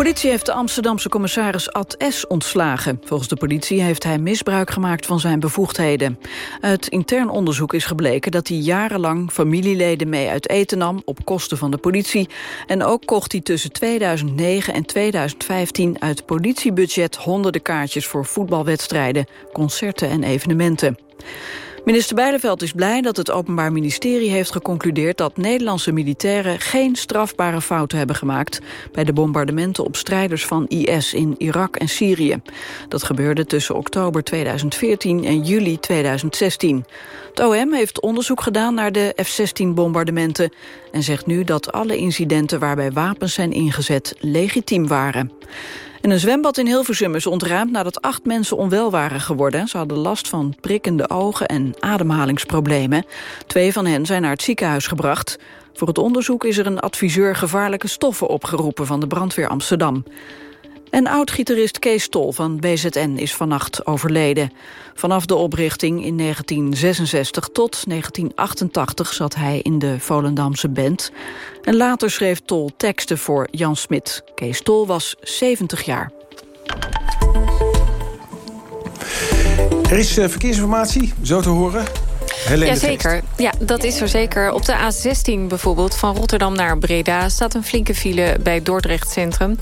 Politie heeft de Amsterdamse commissaris Ad S. ontslagen. Volgens de politie heeft hij misbruik gemaakt van zijn bevoegdheden. Uit intern onderzoek is gebleken dat hij jarenlang familieleden mee uit eten nam... op kosten van de politie. En ook kocht hij tussen 2009 en 2015 uit politiebudget... honderden kaartjes voor voetbalwedstrijden, concerten en evenementen. Minister Bijleveld is blij dat het Openbaar Ministerie heeft geconcludeerd dat Nederlandse militairen geen strafbare fouten hebben gemaakt bij de bombardementen op strijders van IS in Irak en Syrië. Dat gebeurde tussen oktober 2014 en juli 2016. Het OM heeft onderzoek gedaan naar de F-16-bombardementen en zegt nu dat alle incidenten waarbij wapens zijn ingezet legitiem waren. En een zwembad in Hilversum is ontruimd nadat acht mensen onwel waren geworden. Ze hadden last van prikkende ogen en ademhalingsproblemen. Twee van hen zijn naar het ziekenhuis gebracht. Voor het onderzoek is er een adviseur gevaarlijke stoffen opgeroepen van de brandweer Amsterdam. En oud-gitarist Kees Tol van BZN is vannacht overleden. Vanaf de oprichting in 1966 tot 1988 zat hij in de Volendamse band. En later schreef Tol teksten voor Jan Smit. Kees Tol was 70 jaar. Er is uh, verkeersinformatie, zo te horen. Jazeker, ja, dat is er zeker. Op de A16 bijvoorbeeld, van Rotterdam naar Breda... staat een flinke file bij Dordrecht Centrum.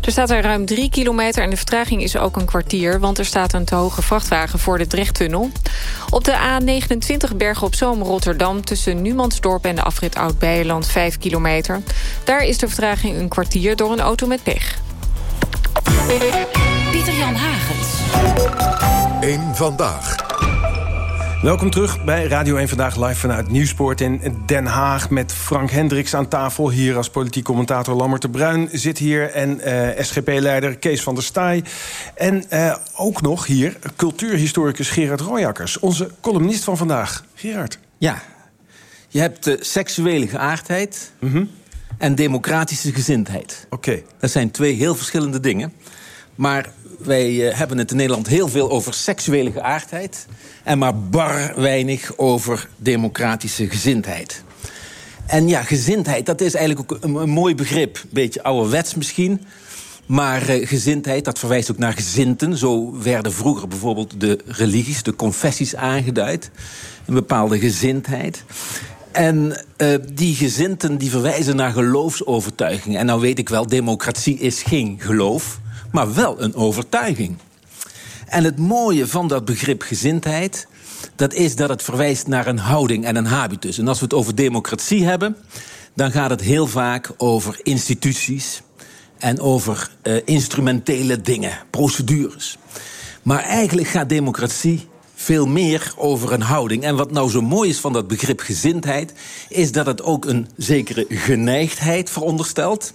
Er staat er ruim drie kilometer en de vertraging is ook een kwartier... want er staat een te hoge vrachtwagen voor de Drechttunnel. Op de A29 Bergen op Zoom Rotterdam... tussen Numansdorp en de afrit Oud-Beijerland 5 kilometer. Daar is de vertraging een kwartier door een auto met pech. Pieter-Jan Hagens. Eén vandaag. Welkom terug bij Radio 1 Vandaag live vanuit Nieuwsport in Den Haag... met Frank Hendricks aan tafel. Hier als politiek commentator Lammert de Bruin zit hier... en uh, SGP-leider Kees van der Staaij. En uh, ook nog hier cultuurhistoricus Gerard Royakkers. Onze columnist van vandaag. Gerard. Ja, je hebt uh, seksuele geaardheid... Mm -hmm. en democratische gezindheid. Oké. Okay. Dat zijn twee heel verschillende dingen. Maar wij hebben het in Nederland heel veel over seksuele geaardheid... en maar bar weinig over democratische gezindheid. En ja, gezindheid, dat is eigenlijk ook een, mooi begrip. Een beetje ouderwets misschien. Maar uh, gezindheid, dat verwijst ook naar gezinten. Zo werden vroeger bijvoorbeeld de religies, de confessies aangeduid. Een bepaalde gezindheid. En uh, die gezinten die verwijzen naar geloofsovertuigingen. En nou weet ik wel, democratie is geen geloof maar wel een overtuiging. En het mooie van dat begrip gezindheid... dat is dat het verwijst naar een houding en een habitus. En als we het over democratie hebben... dan gaat het heel vaak over instituties... en over uh, instrumentele dingen, procedures. Maar eigenlijk gaat democratie veel meer over een houding. En wat nou zo mooi is van dat begrip gezindheid... is dat het ook een zekere geneigdheid veronderstelt...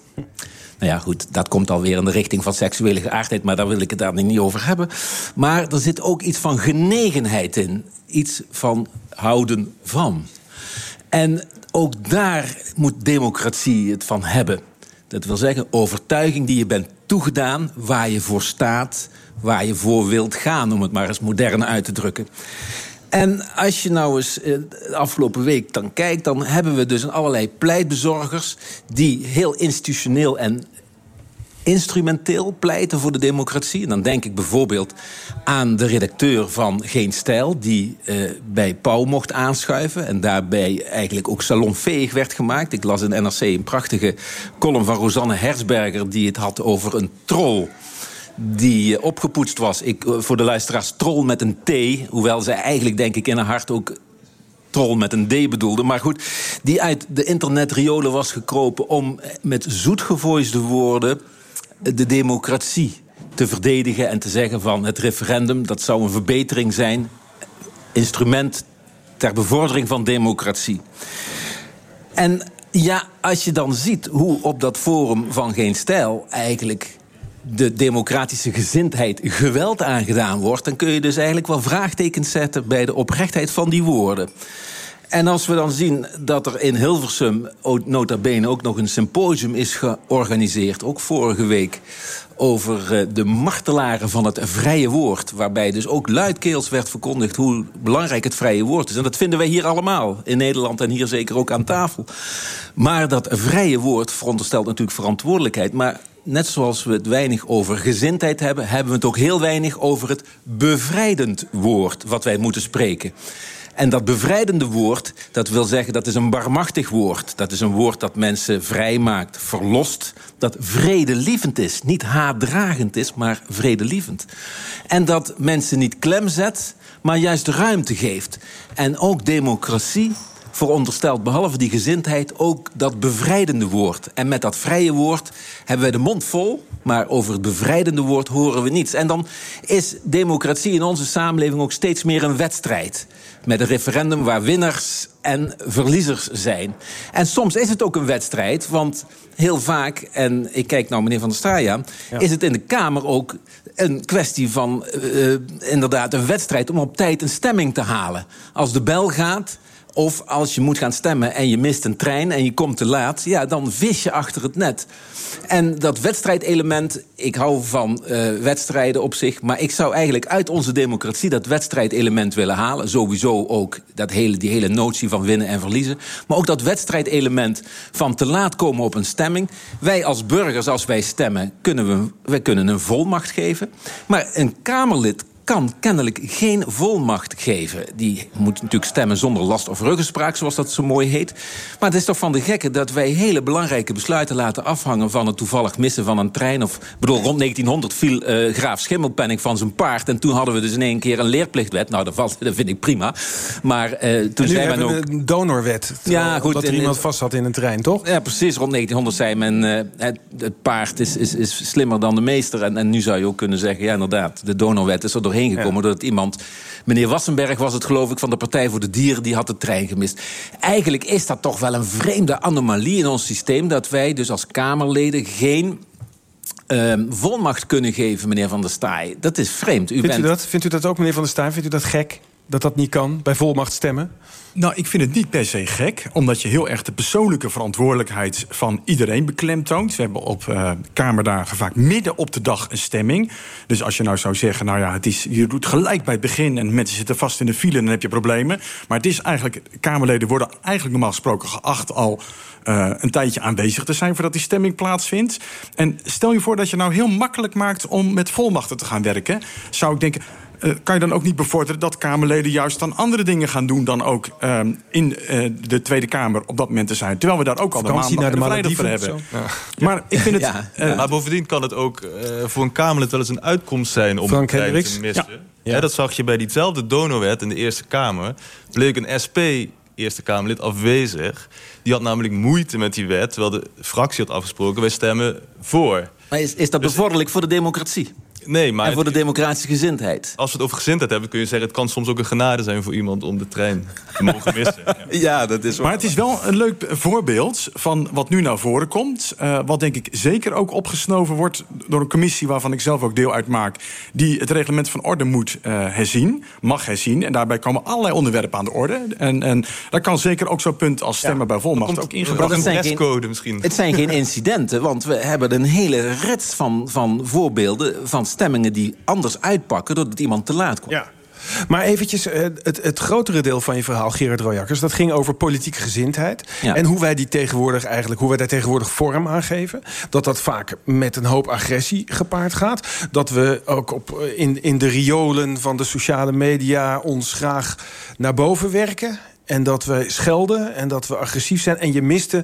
Nou ja, goed, dat komt alweer in de richting van seksuele geaardheid... maar daar wil ik het daar niet over hebben. Maar er zit ook iets van genegenheid in. Iets van houden van. En ook daar moet democratie het van hebben. Dat wil zeggen, overtuiging die je bent toegedaan... waar je voor staat, waar je voor wilt gaan... om het maar eens modern uit te drukken. En als je nou eens eh, de afgelopen week dan kijkt... dan hebben we dus allerlei pleitbezorgers... die heel institutioneel en instrumenteel pleiten voor de democratie. En dan denk ik bijvoorbeeld aan de redacteur van Geen Stijl... die uh, bij Pauw mocht aanschuiven en daarbij eigenlijk ook salonveeg werd gemaakt. Ik las in NRC een prachtige column van Rosanne Hersberger... die het had over een troll die opgepoetst was. Ik, voor de luisteraars, troll met een T. Hoewel zij eigenlijk, denk ik, in haar hart ook troll met een D bedoelde. Maar goed, die uit de internetriolen was gekropen om met zoetgevoisde woorden de democratie te verdedigen en te zeggen van het referendum, dat zou een verbetering zijn, instrument ter bevordering van democratie. En ja, als je dan ziet hoe op dat forum van Geen Stijl eigenlijk de democratische gezindheid geweld aangedaan wordt, dan kun je dus eigenlijk wel vraagtekens zetten bij de oprechtheid van die woorden. En als we dan zien dat er in Hilversum nota bene ook nog een symposium is georganiseerd, ook vorige week, over eh, de martelaren van het vrije woord. Waarbij dus ook luidkeels werd verkondigd hoe belangrijk het vrije woord is. En dat vinden wij hier allemaal, in Nederland en hier zeker ook aan tafel. Maar dat vrije woord veronderstelt natuurlijk verantwoordelijkheid. Maar net zoals we het weinig over gezindheid hebben, hebben we het ook heel weinig over het bevrijdend woord wat wij moeten spreken. En dat bevrijdende woord, dat wil zeggen, dat is een barmachtig woord. Dat is een woord dat mensen vrijmaakt, verlost. Dat vredelievend is. Niet haatdragend is, maar vredelievend. En dat mensen niet klem zet, maar juist ruimte geeft. En ook democratie veronderstelt, behalve die gezindheid, ook dat bevrijdende woord. En met dat vrije woord hebben wij de mond vol, maar over het bevrijdende woord horen we niets. En dan is democratie in onze samenleving ook steeds meer een wedstrijd. Met een referendum waar winnaars en verliezers zijn. En soms is het ook een wedstrijd, want heel vaak, en ik kijk nou meneer Van der Straaien, ja. is het in de Kamer ook een kwestie van uh, inderdaad een wedstrijd om op tijd een stemming te halen. Als de bel gaat, of als je moet gaan stemmen en je mist een trein en je komt te laat, ja, dan vis je achter het net. En dat wedstrijdelement, ik hou van uh, wedstrijden op zich, maar ik zou eigenlijk uit onze democratie dat wedstrijdelement willen halen. Sowieso ook dat hele, die hele notie van winnen en verliezen. Maar ook dat wedstrijdelement van te laat komen op een stemming. Wij als burgers, als wij stemmen, kunnen we wij kunnen een volmacht geven. Maar een Kamerlid kan kennelijk geen volmacht geven. Die moet natuurlijk stemmen zonder last of ruggenspraak, zoals dat zo mooi heet. Maar het is toch van de gekke dat wij hele belangrijke besluiten laten afhangen van het toevallig missen van een trein. Of, bedoel, rond 1900 viel uh, graaf Schimmelpenning van zijn paard. En toen hadden we dus in één keer een leerplichtwet. Nou, dat, valt, dat vind ik prima. Maar uh, toen zei men ook. Een donorwet. Ja, goed. Dat er iemand vast zat in een trein, toch? Ja, precies. Rond 1900 zei men. Uh, het, het, paard is, is, is slimmer dan de meester. En, en nu zou je ook kunnen zeggen: ja, inderdaad, de donorwet is er doorheen heen gekomen. Doordat iemand, meneer Wassenberg was het geloof ik... van de Partij voor de Dieren, die had de trein gemist. Eigenlijk is dat toch wel een vreemde anomalie in ons systeem... dat wij dus als Kamerleden geen uh, volmacht kunnen geven, meneer Van der Staaij. Dat is vreemd. U Vindt, bent... u dat? Vindt u dat ook, meneer Van der Staaij? Vindt u dat gek? dat dat niet kan, bij volmacht stemmen? Nou, ik vind het niet per se gek, omdat je heel erg de persoonlijke verantwoordelijkheid van iedereen beklemtoont. We hebben op uh, Kamerdagen vaak midden op de dag een stemming. Dus als je nou zou zeggen, nou ja, het is, je doet gelijk bij het begin en mensen zitten vast in de file, dan heb je problemen. Maar het is eigenlijk, Kamerleden worden eigenlijk normaal gesproken geacht al uh, een tijdje aanwezig te zijn voordat die stemming plaatsvindt. En stel je voor dat je nou heel makkelijk maakt om met volmachten te gaan werken. Zou ik denken. Uh, kan je dan ook niet bevorderen dat Kamerleden juist dan andere dingen gaan doen dan ook uh, in uh, de Tweede Kamer op dat moment te zijn? Terwijl we daar ook al de maandag naar de, de vrijdag voor hebben. Ja. Maar ik vind het. Ja. maar bovendien kan het ook voor een Kamerlid wel eens een uitkomst zijn om Frank een te missen. Ja. dat zag je bij diezelfde donorwet in de Eerste Kamer. Bleek een SP Eerste Kamerlid afwezig. Die had namelijk moeite met die wet, terwijl de fractie had afgesproken... wij stemmen voor. Maar is, is dat bevorderlijk voor de democratie? Nee, maar en voor de democratische gezindheid. Als we het over gezindheid hebben, kun je zeggen... het kan soms ook een genade zijn voor iemand om de trein te mogen missen. ja. ja, dat is waar. Maar het is wel een leuk voorbeeld van wat nu naar voren komt. Uh, wat denk ik zeker ook opgesnoven wordt door een commissie... waarvan ik zelf ook deel uitmaak... die het reglement van orde moet uh, herzien, mag herzien. En daarbij komen allerlei onderwerpen aan de orde. En, en daar kan zeker ook zo'n punt als stemmen ja, bij volmacht ook ingebracht worden. Een dresscode misschien. Het zijn geen incidenten, want we hebben een hele rits van, van voorbeelden... van stemmingen die anders uitpakken doordat iemand te laat komt. Ja. Maar eventjes, eh, het, het grotere deel van je verhaal, Gerard Royakkers... dat ging over politieke gezindheid. Ja. En hoe wij die tegenwoordig eigenlijk, hoe wij daar tegenwoordig vorm aan geven. Dat dat vaak met een hoop agressie gepaard gaat. Dat we ook op, eh, in, in de riolen van de sociale media ons graag naar boven werken. En dat we schelden en dat we agressief zijn. En je miste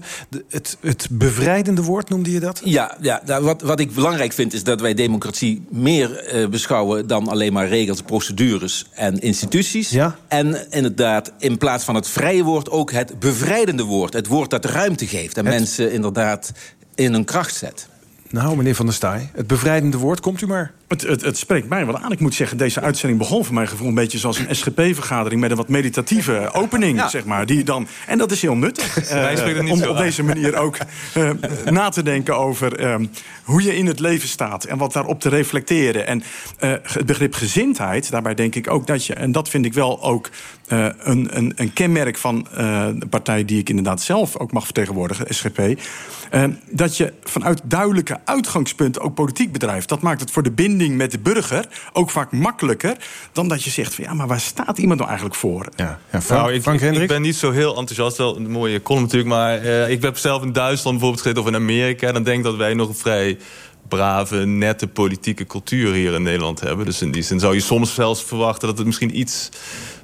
het, het bevrijdende woord, noemde je dat? Ja, ja nou, wat, wat ik belangrijk vind is dat wij democratie meer eh, beschouwen dan alleen maar regels, procedures en instituties. Ja. En inderdaad, in plaats van het vrije woord ook het bevrijdende woord. Het woord dat ruimte geeft en Het- mensen inderdaad in hun kracht zet. Nou, meneer Van der Staaij, het bevrijdende woord, komt u maar. Het, het, het spreekt mij wel aan. Ik moet zeggen, deze uitzending begon voor mijn gevoel een beetje zoals een SGP-vergadering met een wat meditatieve opening, Ja. zeg maar. Die dan, en dat is heel nuttig. eh, om op aan. deze manier ook eh, na te denken over ehm, hoe je in het leven staat en wat daarop te reflecteren. En eh, het begrip gezindheid, daarbij denk ik ook dat je, en dat vind ik wel ook een, een, een kenmerk van de partij die ik inderdaad zelf ook mag vertegenwoordigen, SGP. dat je vanuit duidelijke uitgangspunten ook politiek bedrijft. Dat maakt het voor de binding met de burger ook vaak makkelijker dan dat je zegt van ja, maar waar staat iemand nou eigenlijk voor? Ja, nou, ik, ik ben niet zo heel enthousiast. Wel een mooie column natuurlijk. Maar eh, ik heb zelf in Duitsland bijvoorbeeld gezeten of in Amerika. Dan denk ik dat wij nog een vrij brave, nette politieke cultuur hier in Nederland hebben. Dus in die zin zou je soms zelfs verwachten dat het misschien iets,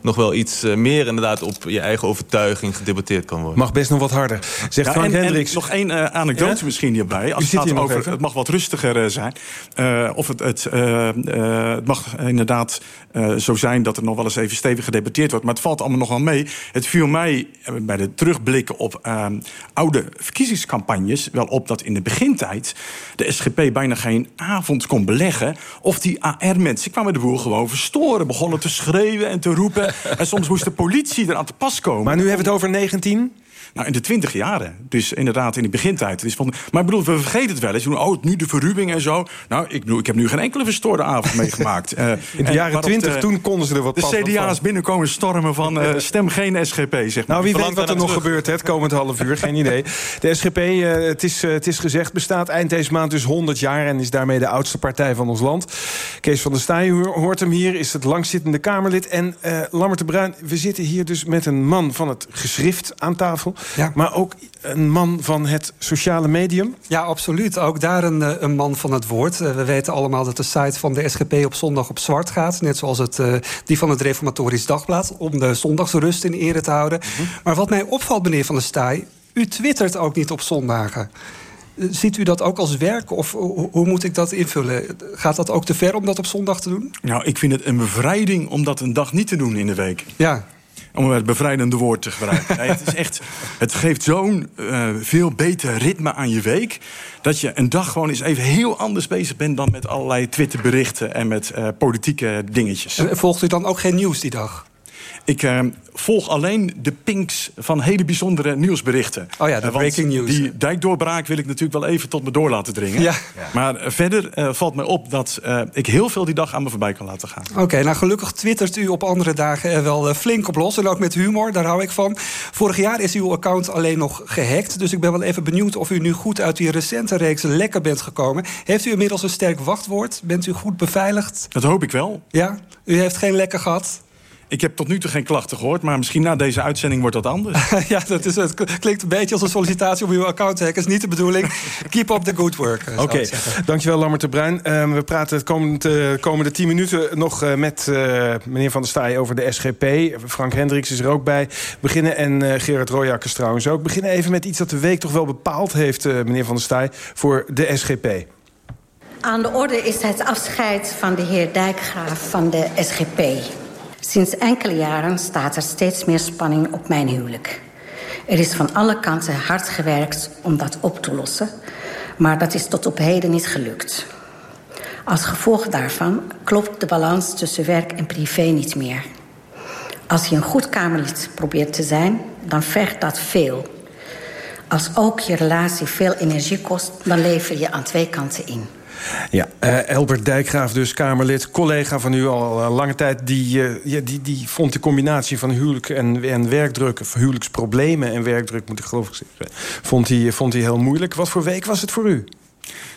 nog wel iets eh, meer inderdaad op je eigen overtuiging gedebatteerd kan worden. Mag best nog wat harder. Zegt Ja, Frank en, en Hendricks. nog één eh, anekdote Ja? misschien hierbij. Als het gaat over, even. het mag wat rustiger eh, zijn. Eh, of het, het, het mag inderdaad eh, zo zijn dat er nog wel eens even stevig gedebatteerd wordt. Maar het valt allemaal nog wel mee. Het viel mij bij de terugblikken op eh, oude verkiezingscampagnes wel op dat in de begintijd de SGP bijna geen avond kon beleggen. Of die AR-mensen kwamen de boel gewoon verstoren. Begonnen te schreeuwen en te roepen. En soms moest de politie eraan te pas komen. Maar nu hebben we het over 19? Nou, in de twintig jaren. Dus inderdaad in de begintijd. Dus van, maar ik bedoel, we vergeten het wel eens. Oh, nu de verruwing en zo. Nou, ik, bedoel, ik heb nu geen enkele verstoorde avond meegemaakt. Eh, In de en jaren waarop 20, de- toen konden ze er wat De CDA's binnenkomen stormen van eh, stem geen SGP, zeg maar. Nou, wie weet wat er nog terug. gebeurt hè, het komend half uur. Geen idee. De SGP, eh, het, is, het is gezegd, bestaat eind deze maand dus 100 jaar... en is daarmee de oudste partij van ons land. Kees van der Staaij ho- hoort hem hier, is het langzittende Kamerlid. En eh Lammert de Bruin, we zitten hier dus met een man van het geschrift aan tafel... maar ook een man van het sociale medium. Ja, absoluut. Ook daar een, eh, een man van het woord. Eh, We weten allemaal dat de site van de SGP op zondag op zwart gaat. Net zoals het, eh, die van het Reformatorisch Dagblad. Om de zondagsrust in ere te houden. Maar wat mij opvalt, meneer Van der Staaij... u twittert ook niet op zondagen. Ziet u dat ook als werk? Of hoe hoe moet ik dat invullen? Gaat dat ook te ver om dat op zondag te doen? Nou, ik vind het een bevrijding om dat een dag niet te doen in de week. Ja. Om het bevrijdende woord te gebruiken. Nee, het, is echt, het geeft zo'n eh, veel beter ritme aan je week. Dat je een dag gewoon eens even heel anders bezig bent dan met allerlei Twitterberichten en met eh, politieke dingetjes. En volgt u dan ook geen nieuws die dag? Ik eh, volg alleen de pinks van hele bijzondere nieuwsberichten. Oh ja, de Eh, want breaking news. Die dijkdoorbraak wil ik natuurlijk wel even tot me door laten dringen. Ja. Maar eh, verder eh, valt mij op dat eh, ik heel veel die dag aan me voorbij kan laten gaan. Oké, nou gelukkig twittert u op andere dagen er wel flink op los. En ook met humor, daar hou ik van. Vorig jaar is uw account alleen nog gehackt. Dus ik ben wel even benieuwd of u nu goed uit die recente reeks lekker bent gekomen. Heeft u inmiddels een sterk wachtwoord? Bent u goed beveiligd? Dat hoop ik wel. Ja? U heeft geen lekker gehad? Ik heb tot nu toe geen klachten gehoord, maar misschien na deze uitzending wordt dat anders. ja, dat is, het klinkt een beetje als een sollicitatie om uw account te hacken. is niet de bedoeling. Keep up the good work. eh, Oké, dankjewel Lammert de Bruin. Eh, we praten de komende, komende tien minuten nog eh, met eh, meneer Van der Staaij over de SGP. Frank Hendricks is er ook bij. Beginnen en eh, Gerard Royakkers trouwens ook. Beginnen even met iets dat de week toch wel bepaald heeft, eh, meneer Van der Staaij, voor de SGP. Aan de orde is het afscheid van de heer Dijkgraaf van de SGP. Sinds enkele jaren staat er steeds meer spanning op mijn huwelijk. Er is van alle kanten hard gewerkt om dat op te lossen, maar dat is tot op heden niet gelukt. Als gevolg daarvan klopt de balans tussen werk en privé niet meer. Als je een goed Kamerlid probeert te zijn, dan vergt dat veel. Als ook je relatie veel energie kost, dan lever je aan twee kanten in. Ja, eh Elbert Dijkgraaf dus, Kamerlid, collega van u al eh, lange tijd... Die, eh, die, die vond de combinatie van huwelijk en, en werkdruk... of huwelijksproblemen en werkdruk, moet ik geloof ik zeggen... vond hij, vond hij heel moeilijk. Wat voor week was het voor u?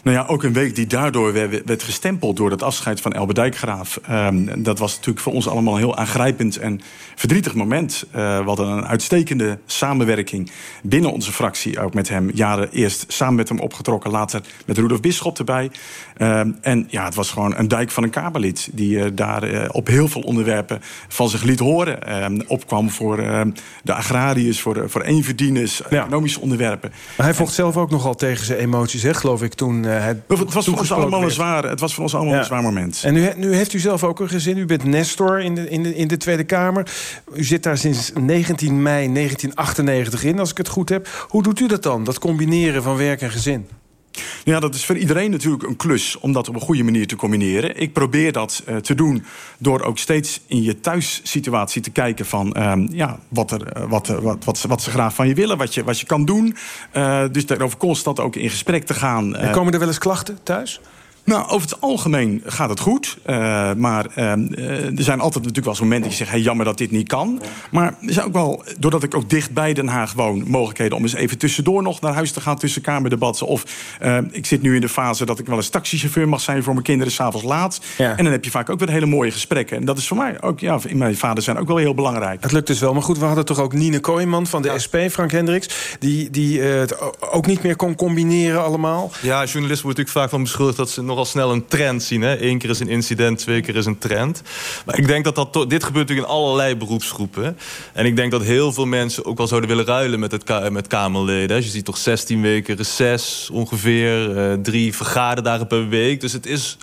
Nou ja, ook een week die daardoor werd gestempeld door het afscheid van Elbe Dijkgraaf. Um, dat was natuurlijk voor ons allemaal een heel aangrijpend en verdrietig moment. Uh, we hadden een uitstekende samenwerking binnen onze fractie. Ook met hem jaren eerst samen met hem opgetrokken, later met Rudolf Bisschop erbij. Um, en ja, het was gewoon een dijk van een Kamerlid die uh, daar uh, op heel veel onderwerpen van zich liet horen. Um, opkwam voor de agrariërs, voor, voor eenverdieners, ja. economische onderwerpen. Maar hij vocht zelf ook nogal tegen zijn emoties, hè, geloof ik, toen het, het was voor ons allemaal een zwaar, het was voor ons allemaal ja. een zwaar moment. En nu, nu, heeft u zelf ook een gezin. U bent Nestor in de, in, de, in de Tweede Kamer. U zit daar sinds 19 mei 1998 in, als ik het goed heb. Hoe doet u dat dan, dat combineren van werk en gezin? Ja, dat is voor iedereen natuurlijk een klus om dat op een goede manier te combineren. Ik probeer dat uh, te doen door ook steeds in je thuissituatie te kijken van uh, ja, wat, er, wat, wat, wat, wat, ze graag van je willen, wat je, wat je kan doen. Uh, dus daarover constant ook in gesprek te gaan. En komen er wel eens klachten thuis? Nou, over het algemeen gaat het goed. Uh, maar uh, er zijn altijd natuurlijk wel eens momenten dat je zegt... Hey, jammer dat dit niet kan. Maar er zijn ook wel, doordat ik ook dicht bij Den Haag woon... mogelijkheden om eens even tussendoor nog naar huis te gaan... tussen kamerdebatten. Of uh, ik zit nu in de fase dat ik wel eens taxichauffeur mag zijn... voor mijn kinderen s'avonds laat. Ja. En dan heb je vaak ook weer hele mooie gesprekken. En dat is voor mij ook, ja, in mijn vader zijn ook wel heel belangrijk. Het lukt dus wel. Maar goed, we hadden toch ook Nine Kooijman van de ja. SP, Frank Hendricks... die, die het ook niet meer kon combineren allemaal. Ja, journalisten worden natuurlijk vaak van beschuldigd... dat ze nogal snel een trend zien. Hè? Eén keer is een incident, twee keer is een trend. Maar ik denk dat, dat dit gebeurt natuurlijk in allerlei beroepsgroepen. En ik denk dat heel veel mensen ook wel zouden willen ruilen met, het met Kamerleden. Je ziet toch 16 weken reces ongeveer, uh, drie vergaderdagen per week. Dus het is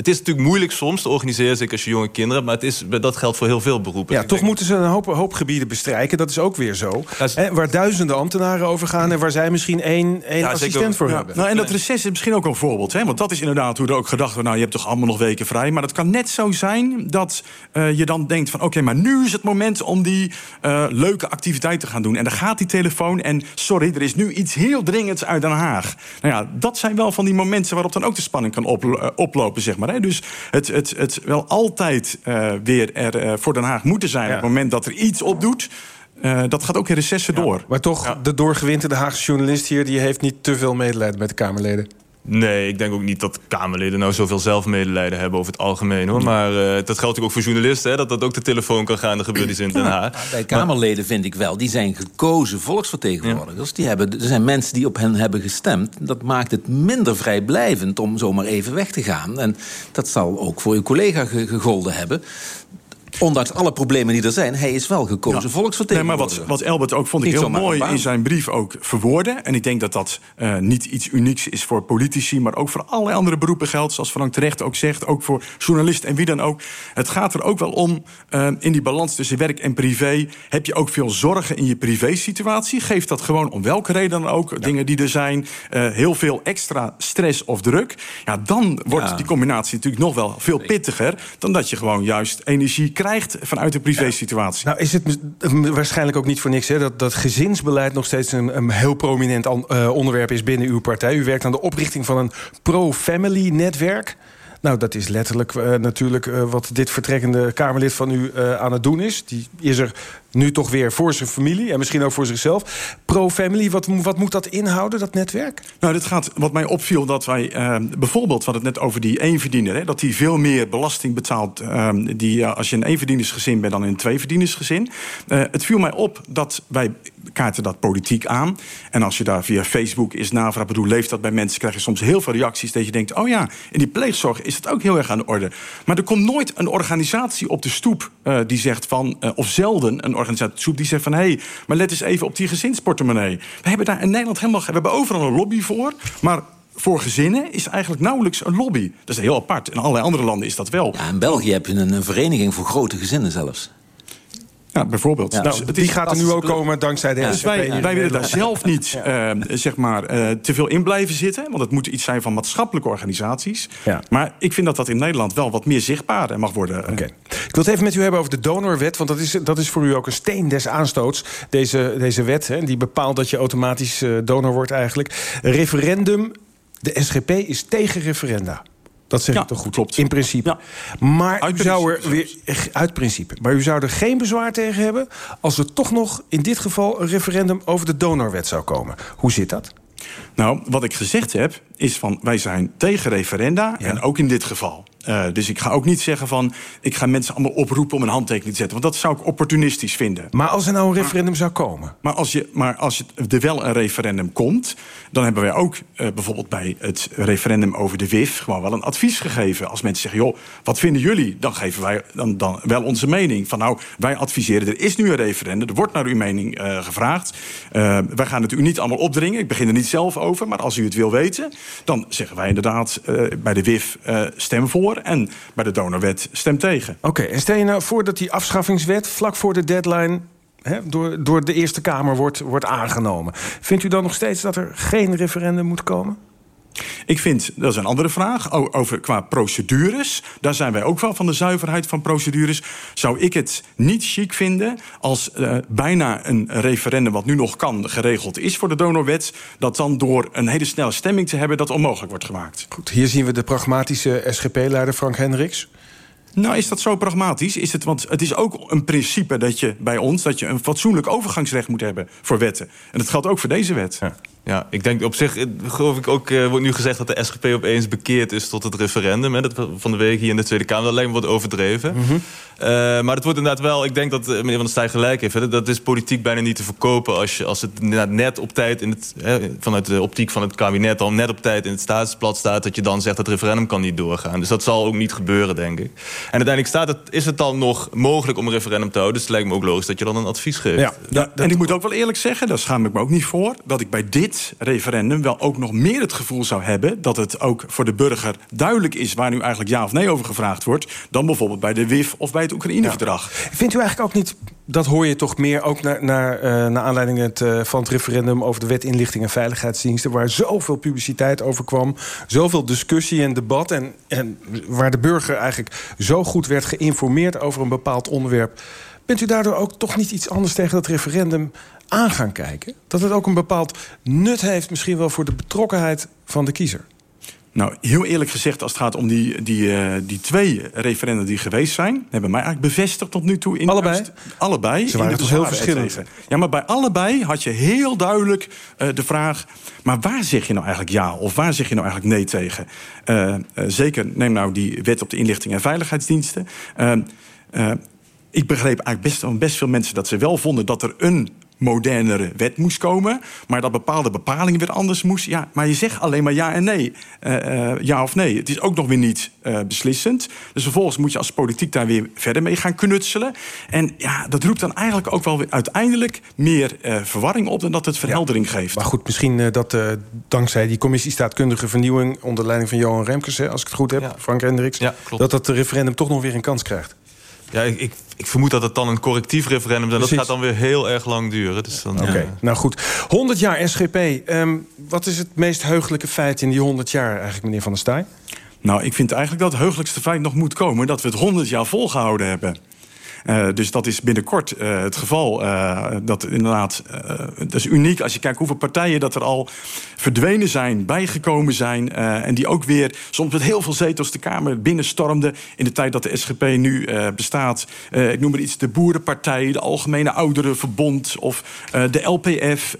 het is natuurlijk moeilijk soms te organiseren, zeker als je jonge kinderen hebt. Maar het is, dat geldt voor heel veel beroepen. Ja, toch denk... moeten ze een hoop, hoop, gebieden bestrijken. Dat is ook weer zo. Is... Waar duizenden ambtenaren over gaan... en waar zij misschien één, één ja, assistent zeker, voor ja, hebben. Nou, en dat reces is misschien ook een voorbeeld. Hè? Want dat is inderdaad hoe er ook gedacht wordt... nou, je hebt toch allemaal nog weken vrij. Maar het kan net zo zijn dat uh, je dan denkt van... oké, okay, maar nu is het moment om die uh, leuke activiteit te gaan doen. En dan gaat die telefoon en sorry, er is nu iets heel dringends uit Den Haag. Nou ja, dat zijn wel van die momenten waarop dan ook de spanning kan op, uh, oplopen, zeg maar. Hè? Dus het, het, het wel altijd uh, weer er uh, voor Den Haag moeten zijn... Ja. op het moment dat er iets opdoet... Uh, dat gaat ook in recessen ja, door. Maar toch, ja. de doorgewinterde Haagse journalist hier... die heeft niet te veel medelijden met de Kamerleden. Nee, ik denk ook niet dat Kamerleden nou zoveel zelfmedelijden hebben over het algemeen. hoor. Maar uh, dat geldt natuurlijk ook voor journalisten, hè, dat dat ook de telefoon kan gaan. Er gebeurt iets in Den Haag. Bij Kamerleden vind ik wel, die zijn gekozen volksvertegenwoordigers. Ja. Die hebben, er zijn mensen die op hen hebben gestemd. Dat maakt het minder vrijblijvend om zomaar even weg te gaan. En dat zal ook voor uw collega gegolden hebben ondanks alle problemen die er zijn, hij is wel gekozen ja. volksvertegenwoordiger. Nee, maar wat, wat Elbert ook vond ik heel mooi in zijn brief ook verwoordde. En ik denk dat dat uh, niet iets unieks is voor politici, maar ook voor allerlei andere beroepen geldt. Zoals Frank terecht ook zegt, ook voor journalisten en wie dan ook. Het gaat er ook wel om, uh, in die balans tussen werk en privé, heb je ook veel zorgen in je privésituatie. Geef dat gewoon om welke reden dan ook, ja. dingen die er zijn, uh, heel veel extra stress of druk. Ja, dan wordt ja. die combinatie natuurlijk nog wel veel pittiger dan dat je gewoon juist energie krijgt vanuit de privésituatie. Nou is het waarschijnlijk ook niet voor niks... Hè, dat, dat gezinsbeleid nog steeds een, een heel prominent uh, onderwerp is binnen uw partij. U werkt aan de oprichting van een pro-family-netwerk... Nou, dat is letterlijk uh, natuurlijk uh, wat dit vertrekkende Kamerlid van u uh, aan het doen is. Die is er nu toch weer voor zijn familie en misschien ook voor zichzelf. Pro-family, wat, wat moet dat inhouden, dat netwerk? Nou, dit gaat, wat mij opviel, dat wij bijvoorbeeld... hadden het net over die eenverdiener... Hè, dat die veel meer belasting betaalt... die, als je een eenverdienersgezin bent dan een tweeverdienersgezin. het viel mij op dat wij kaarten dat politiek aan. En als je daar via Facebook is navraag, bedoel, leeft dat bij mensen... krijg je soms heel veel reacties dat je denkt... oh ja, in die pleegzorg is het ook heel erg aan de orde. Maar er komt nooit een organisatie op de stoep uh, die zegt van... Uh, of zelden een organisatie op de stoep die zegt van... hé, hey, maar let eens even op die gezinsportemonnee. We hebben daar in Nederland helemaal... we hebben overal een lobby voor, maar voor gezinnen is eigenlijk nauwelijks een lobby. Dat is heel apart. In allerlei andere landen is dat wel. Ja, in België heb je een, een vereniging voor grote gezinnen zelfs. Ja, bijvoorbeeld. Ja, nou, die gaat er nu ook komen dankzij de ja, dus wij, wij willen daar zelf niet uh, zeg maar, uh, te veel in blijven zitten. Want het moet iets zijn van maatschappelijke organisaties. Ja. Maar ik vind dat dat in Nederland wel wat meer zichtbaar mag worden. Okay. Ik wil het even met u hebben over de donorwet. Want dat is, dat is voor u ook een steen des aanstoots. Deze, deze wet hè, die bepaalt dat je automatisch uh, donor wordt eigenlijk. Referendum. De SGP is tegen referenda. Dat zeg ja, ik toch goed? Klopt. In principe. Ja. Maar uit u zou er weer, uit principe. Maar u zou er geen bezwaar tegen hebben als er toch nog in dit geval een referendum over de donorwet zou komen. Hoe zit dat? Nou, wat ik gezegd heb, is van wij zijn tegen referenda. En ook in dit geval. Uh, dus ik ga ook niet zeggen van... ik ga mensen allemaal oproepen om een handtekening te zetten. Want dat zou ik opportunistisch vinden. Maar als er nou een referendum zou komen? Maar als, je, maar als er wel een referendum komt... dan hebben wij ook uh, bijvoorbeeld bij het referendum over de WIF... gewoon wel een advies gegeven. Als mensen zeggen, joh, wat vinden jullie? Dan geven wij dan, dan wel onze mening. Van nou, wij adviseren, er is nu een referendum. Er wordt naar uw mening uh, gevraagd. wij gaan het u niet allemaal opdringen. Ik begin er niet zelf over. Maar als u het wil weten, dan zeggen wij inderdaad... bij de WIF stem voor en bij de donorwet stem tegen. Oké, en stel je nou voor dat die afschaffingswet vlak voor de deadline door, door de Eerste Kamer wordt, wordt aangenomen. Vindt u dan nog steeds dat er geen referendum moet komen? Ik vind, dat is een andere vraag, over qua procedures. Daar zijn wij ook wel van de zuiverheid van procedures. Zou ik het niet chic vinden als uh, bijna een referendum... wat nu nog kan, geregeld is voor de donorwet... dat dan door een hele snelle stemming te hebben... dat onmogelijk wordt gemaakt. Goed, hier zien we de pragmatische SGP-leider Frank Hendricks. Nou, is dat zo pragmatisch? Is het, want het is ook een principe dat je bij ons... dat je een fatsoenlijk overgangsrecht moet hebben voor wetten. En dat geldt ook voor deze wet. Ja. Ja, ik denk op zich, geloof ik ook, uh, wordt nu gezegd dat de SGP opeens bekeerd is tot het referendum. Hè, dat van de week hier in de Tweede Kamer. Dat lijkt me wat overdreven. Mm -hmm. uh, maar het wordt inderdaad wel, ik denk dat uh, meneer Van der Staaij gelijk heeft. Hè, dat is politiek bijna niet te verkopen als, je, als het net op tijd, in het, hè, vanuit de optiek van het kabinet, al net op tijd in het staatsblad staat, dat je dan zegt dat het referendum kan niet doorgaan. Dus dat zal ook niet gebeuren, denk ik. En uiteindelijk staat het, is het dan nog mogelijk om een referendum te houden. Dus het lijkt me ook logisch dat je dan een advies geeft. Ja, ja en ik moet ook wel eerlijk zeggen, daar schaam ik me ook niet voor, dat ik bij dit referendum wel ook nog meer het gevoel zou hebben... dat het ook voor de burger duidelijk is waar nu eigenlijk ja of nee over gevraagd wordt... dan bijvoorbeeld bij de WIF of bij het Oekraïne-verdrag. Vindt u eigenlijk ook niet, dat hoor je toch meer... ook naar, naar, uh, naar aanleiding het, uh, van het referendum over de wet inlichting en veiligheidsdiensten... waar zoveel publiciteit over kwam, zoveel discussie en debat... en, en waar de burger eigenlijk zo goed werd geïnformeerd over een bepaald onderwerp... Bent u daardoor ook toch niet iets anders tegen dat referendum aan gaan kijken? Dat het ook een bepaald nut heeft, misschien wel voor de betrokkenheid van de kiezer? Nou, heel eerlijk gezegd, als het gaat om die, die, uh, die twee referenda die geweest zijn... hebben mij eigenlijk bevestigd tot nu toe... In allebei? allebei. Ze waren toch heel verschillend? Ja, maar bij allebei had je heel duidelijk uh, de vraag... maar waar zeg je nou eigenlijk ja of waar zeg je nou eigenlijk nee tegen? Uh, zeker, neem nou die wet op de inlichting en veiligheidsdiensten... ik begreep eigenlijk best, best veel mensen dat ze wel vonden dat er een modernere wet moest komen. Maar dat bepaalde bepalingen weer anders moest. Ja, maar je zegt alleen maar ja en nee. Uh, uh, ja of nee. Het is ook nog weer niet uh, beslissend. Dus vervolgens moet je als politiek daar weer verder mee gaan knutselen. En ja, dat roept dan eigenlijk ook wel weer uiteindelijk meer verwarring op... dan dat het verheldering ja, geeft. Maar goed, misschien dat dankzij die commissie staatkundige vernieuwing... onder leiding van Johan Remkes, als ik het goed heb, ja. Frank Hendricks... Ja, dat dat referendum toch nog weer een kans krijgt. Ja, ik, ik, ik, vermoed dat het dan een correctief referendum is. En dat gaat dan weer heel erg lang duren. Dus Oké, okay. ja. nou goed. 100 jaar SGP. Um, wat is het meest heugelijke feit in die 100 jaar eigenlijk, meneer Van der Staaij? Nou, ik vind eigenlijk dat het heugelijkste feit nog moet komen... dat we het 100 jaar volgehouden hebben. Uh, dus dat is binnenkort uh, het geval. Uh, dat inderdaad, dat is uniek als je kijkt hoeveel partijen dat er al verdwenen zijn, bijgekomen zijn. en die ook weer soms met heel veel zetels de Kamer binnenstormden. In de tijd dat de SGP nu bestaat. ik noem maar iets, de Boerenpartij, de Algemene Ouderenverbond of de LPF.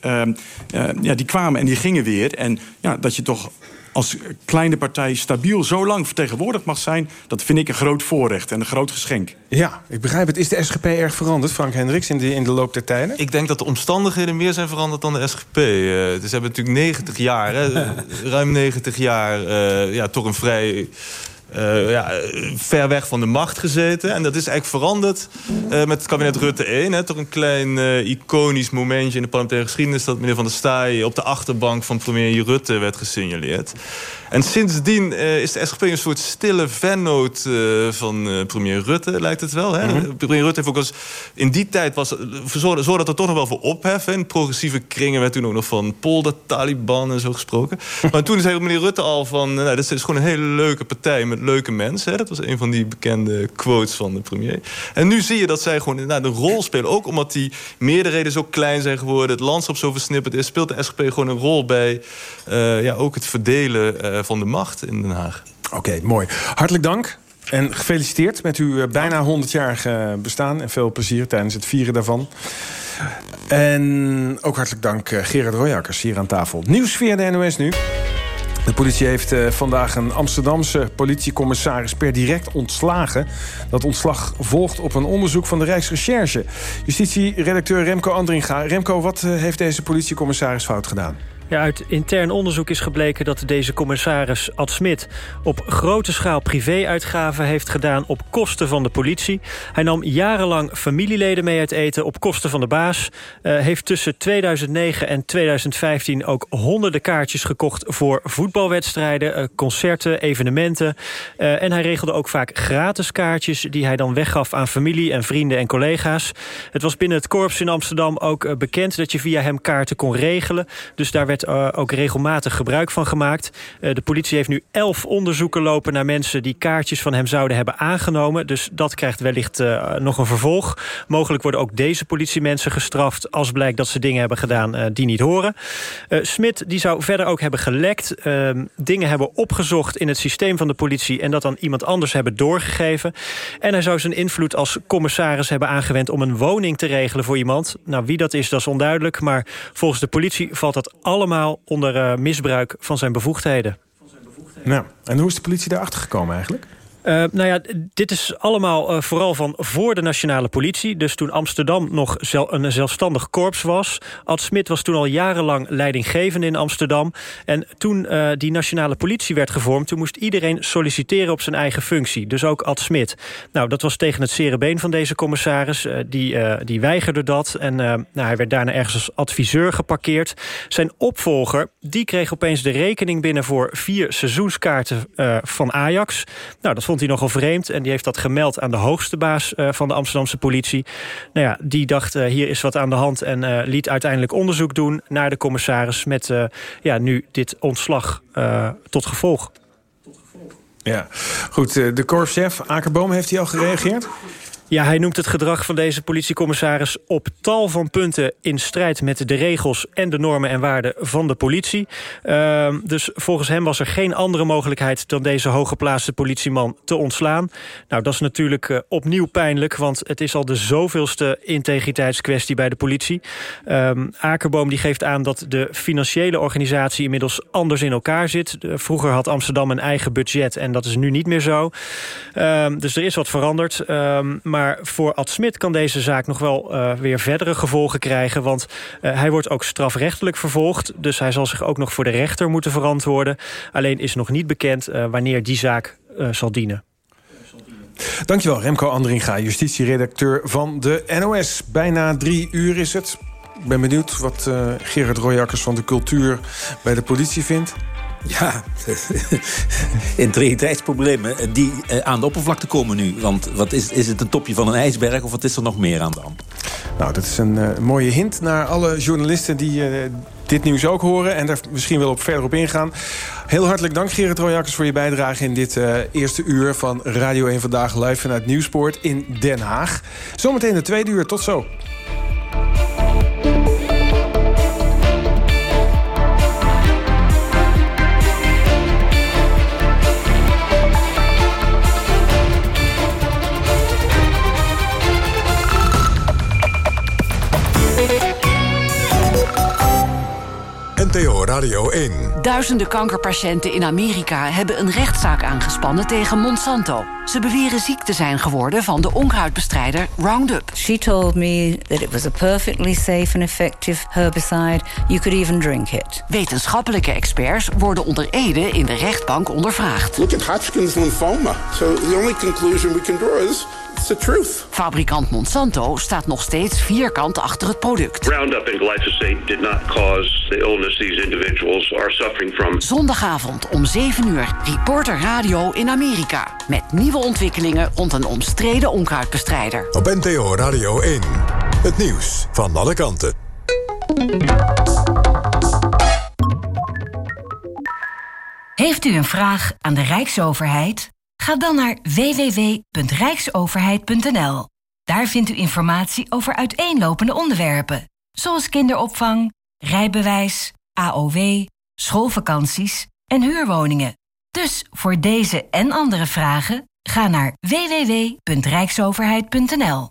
ja, die kwamen en die gingen weer. En ja, dat je toch als kleine partij stabiel zo lang vertegenwoordigd mag zijn... dat vind ik een groot voorrecht en een groot geschenk. Ja, ik begrijp het. Is de SGP erg veranderd, Frank Hendricks, in de, in de loop der tijden? Ik denk dat de omstandigheden meer zijn veranderd dan de SGP. Uh, dus ze hebben natuurlijk 90 jaar, hè, ruim 90 jaar... Uh, ja, toch een vrij uh, ja, ver weg van de macht gezeten. En dat is eigenlijk veranderd uh, met het kabinet Rutte 1. Hè. Toch een klein uh, iconisch momentje in de parlementaire geschiedenis... dat meneer Van der Staaij op de achterbank van premier Rutte werd gesignaleerd. En sindsdien is de SGP een soort stille vennoot van premier Rutte, lijkt het wel. Hè? Mm -hmm. Premier Rutte heeft ook als in die tijd was zorgde dat er toch nog wel voor ophef. In progressieve kringen werd toen ook nog van polder-Taliban en zo gesproken. maar toen zei meneer Rutte al van, nou, dit is gewoon een hele leuke partij met leuke mensen. Hè? Dat was een van die bekende quotes van de premier. En nu zie je dat zij gewoon nou, de rol spelen. Ook omdat die meerderheden zo klein zijn geworden, het landschap zo versnipperd is, speelt de SGP gewoon een rol bij ja, ook het verdelen van de macht in Den Haag. Oké, mooi. Hartelijk dank. En gefeliciteerd met uw eh, bijna 100-jarige bestaan. En veel plezier tijdens het vieren daarvan. En ook hartelijk dank eh, Gerard Royakkers hier aan tafel. Nieuws via de NOS nu. De politie heeft uh, vandaag een Amsterdamse politiecommissaris per direct ontslagen. Dat ontslag volgt op een onderzoek van de Rijksrecherche. Justitie-redacteur Remco Andringa. Remco, wat uh, heeft deze politiecommissaris fout gedaan? Uit intern onderzoek is gebleken dat deze commissaris Ad Smit... op grote schaal privéuitgaven heeft gedaan op kosten van de politie. Hij nam jarenlang familieleden mee uit eten op kosten van de baas. Uh, heeft tussen 2009 en 2015 ook honderden kaartjes gekocht... voor voetbalwedstrijden, uh, concerten, evenementen. Uh, en hij regelde ook vaak gratis kaartjes... die hij dan weggaf aan familie en vrienden en collega's. Het was binnen het korps in Amsterdam ook bekend... dat je via hem kaarten kon regelen. Dus daar werd uh, ook regelmatig gebruik van gemaakt. Uh, de politie heeft nu elf onderzoeken lopen naar mensen... die kaartjes van hem zouden hebben aangenomen. Dus dat krijgt wellicht uh, nog een vervolg. Mogelijk worden ook deze politiemensen gestraft... als blijkt dat ze dingen hebben gedaan die niet horen. Smit die zou verder ook hebben gelekt. Ehm, dingen hebben opgezocht in het systeem van de politie... en dat dan iemand anders hebben doorgegeven. En hij zou zijn invloed als commissaris hebben aangewend... om een woning te regelen voor iemand. Nou, wie dat is, dat is onduidelijk. Maar volgens de politie valt dat allemaal onder uh, misbruik van zijn bevoegdheden. Nou, en hoe is de politie daarachter gekomen eigenlijk? Uh, nou ja, dit is allemaal uh, vooral van voor de nationale politie. Dus toen Amsterdam nog een zelfstandig korps was. Ad Smit was toen al jarenlang leidinggevende in Amsterdam. En toen uh, die nationale politie werd gevormd... toen moest iedereen solliciteren op zijn eigen functie. Dus ook Ad Smit. Nou, dat was tegen het zere been van deze commissaris. die, die weigerde dat. En nou, hij werd daarna ergens als adviseur geparkeerd. Zijn opvolger, die kreeg opeens de rekening binnen... voor vier seizoenskaarten van Ajax. Nou, dat vond hij nogal vreemd. En die heeft dat gemeld aan de hoogste baas uh, van de Amsterdamse politie. Nou ja, die dacht uh, hier is wat aan de hand. En uh, liet uiteindelijk onderzoek doen naar de commissaris. Met ja, nu dit ontslag tot gevolg. Ja, goed. De korpschef Akerboom, heeft hij al gereageerd? Ja, hij noemt het gedrag van deze politiecommissaris op tal van punten in strijd met de regels en de normen en waarden van de politie. Uh, dus volgens hem was er geen andere mogelijkheid dan deze hooggeplaatste politieman te ontslaan. Nou, dat is natuurlijk uh, opnieuw pijnlijk, want het is al de zoveelste integriteitskwestie bij de politie. Um, Akerboom die geeft aan dat de financiële organisatie inmiddels anders in elkaar zit. Vroeger had Amsterdam een eigen budget en dat is nu niet meer zo. Um, dus er is wat veranderd, maar maar voor Ad Smit kan deze zaak nog wel uh, weer verdere gevolgen krijgen. Want uh, hij wordt ook strafrechtelijk vervolgd. Dus hij zal zich ook nog voor de rechter moeten verantwoorden. Alleen is nog niet bekend uh, wanneer die zaak zal dienen. Dankjewel Remco Andringa, justitieredacteur van de NOS. Bijna drie uur is het. Ik ben benieuwd wat Gerard Royakkers van de cultuur bij de politie vindt. Ja, integriteitsproblemen die uh, aan de oppervlakte komen nu. Want wat is, is het een topje van een ijsberg of wat is er nog meer aan de hand? Nou, dat is een uh, mooie hint naar alle journalisten die uh, dit nieuws ook horen... en daar misschien wel op verder op ingaan. Heel hartelijk dank, Gerrit Royakkers, voor je bijdrage... in dit eerste uur van Radio 1 Vandaag live vanuit Nieuwspoort in Den Haag. Zometeen de tweede uur. Tot zo. Radio 1. Duizenden kankerpatiënten in Amerika hebben een rechtszaak aangespannen tegen Monsanto. Ze beweren ziek te zijn geworden van de onkruidbestrijder Roundup. She told me that it was a perfectly safe and effective herbicide. You could even drink it. Wetenschappelijke experts worden onder Ede in de rechtbank ondervraagd. Look at Hodgkin's lymphoma. So the only conclusion we can draw is It's the truth. Fabrikant Monsanto staat nog steeds vierkant achter het product. Roundup and glyphosate did not cause the illness these individuals are suffering from. Zondagavond om 7 uur, Reporter Radio in Amerika. Met nieuwe ontwikkelingen rond een omstreden onkruidbestrijder. Op NPO Radio 1. Het nieuws van alle kanten. Heeft u een vraag aan de Rijksoverheid? Ga dan naar www.rijksoverheid.nl. Daar vindt u informatie over uiteenlopende onderwerpen, zoals kinderopvang, rijbewijs, AOW, schoolvakanties en huurwoningen. Dus voor deze en andere vragen Ga naar www.rijksoverheid.nl.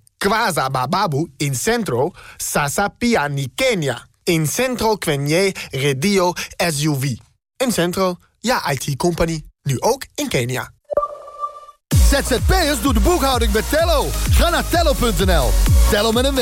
Kwaza bababu in Centro, sasa pia ni Kenya. In Centro kwenye redio SUV. In Centro, ja IT-company. Nu ook in Kenia. ZZP'ers doet de boekhouding met Tello. Ga naar tello.nl. Tello met een W.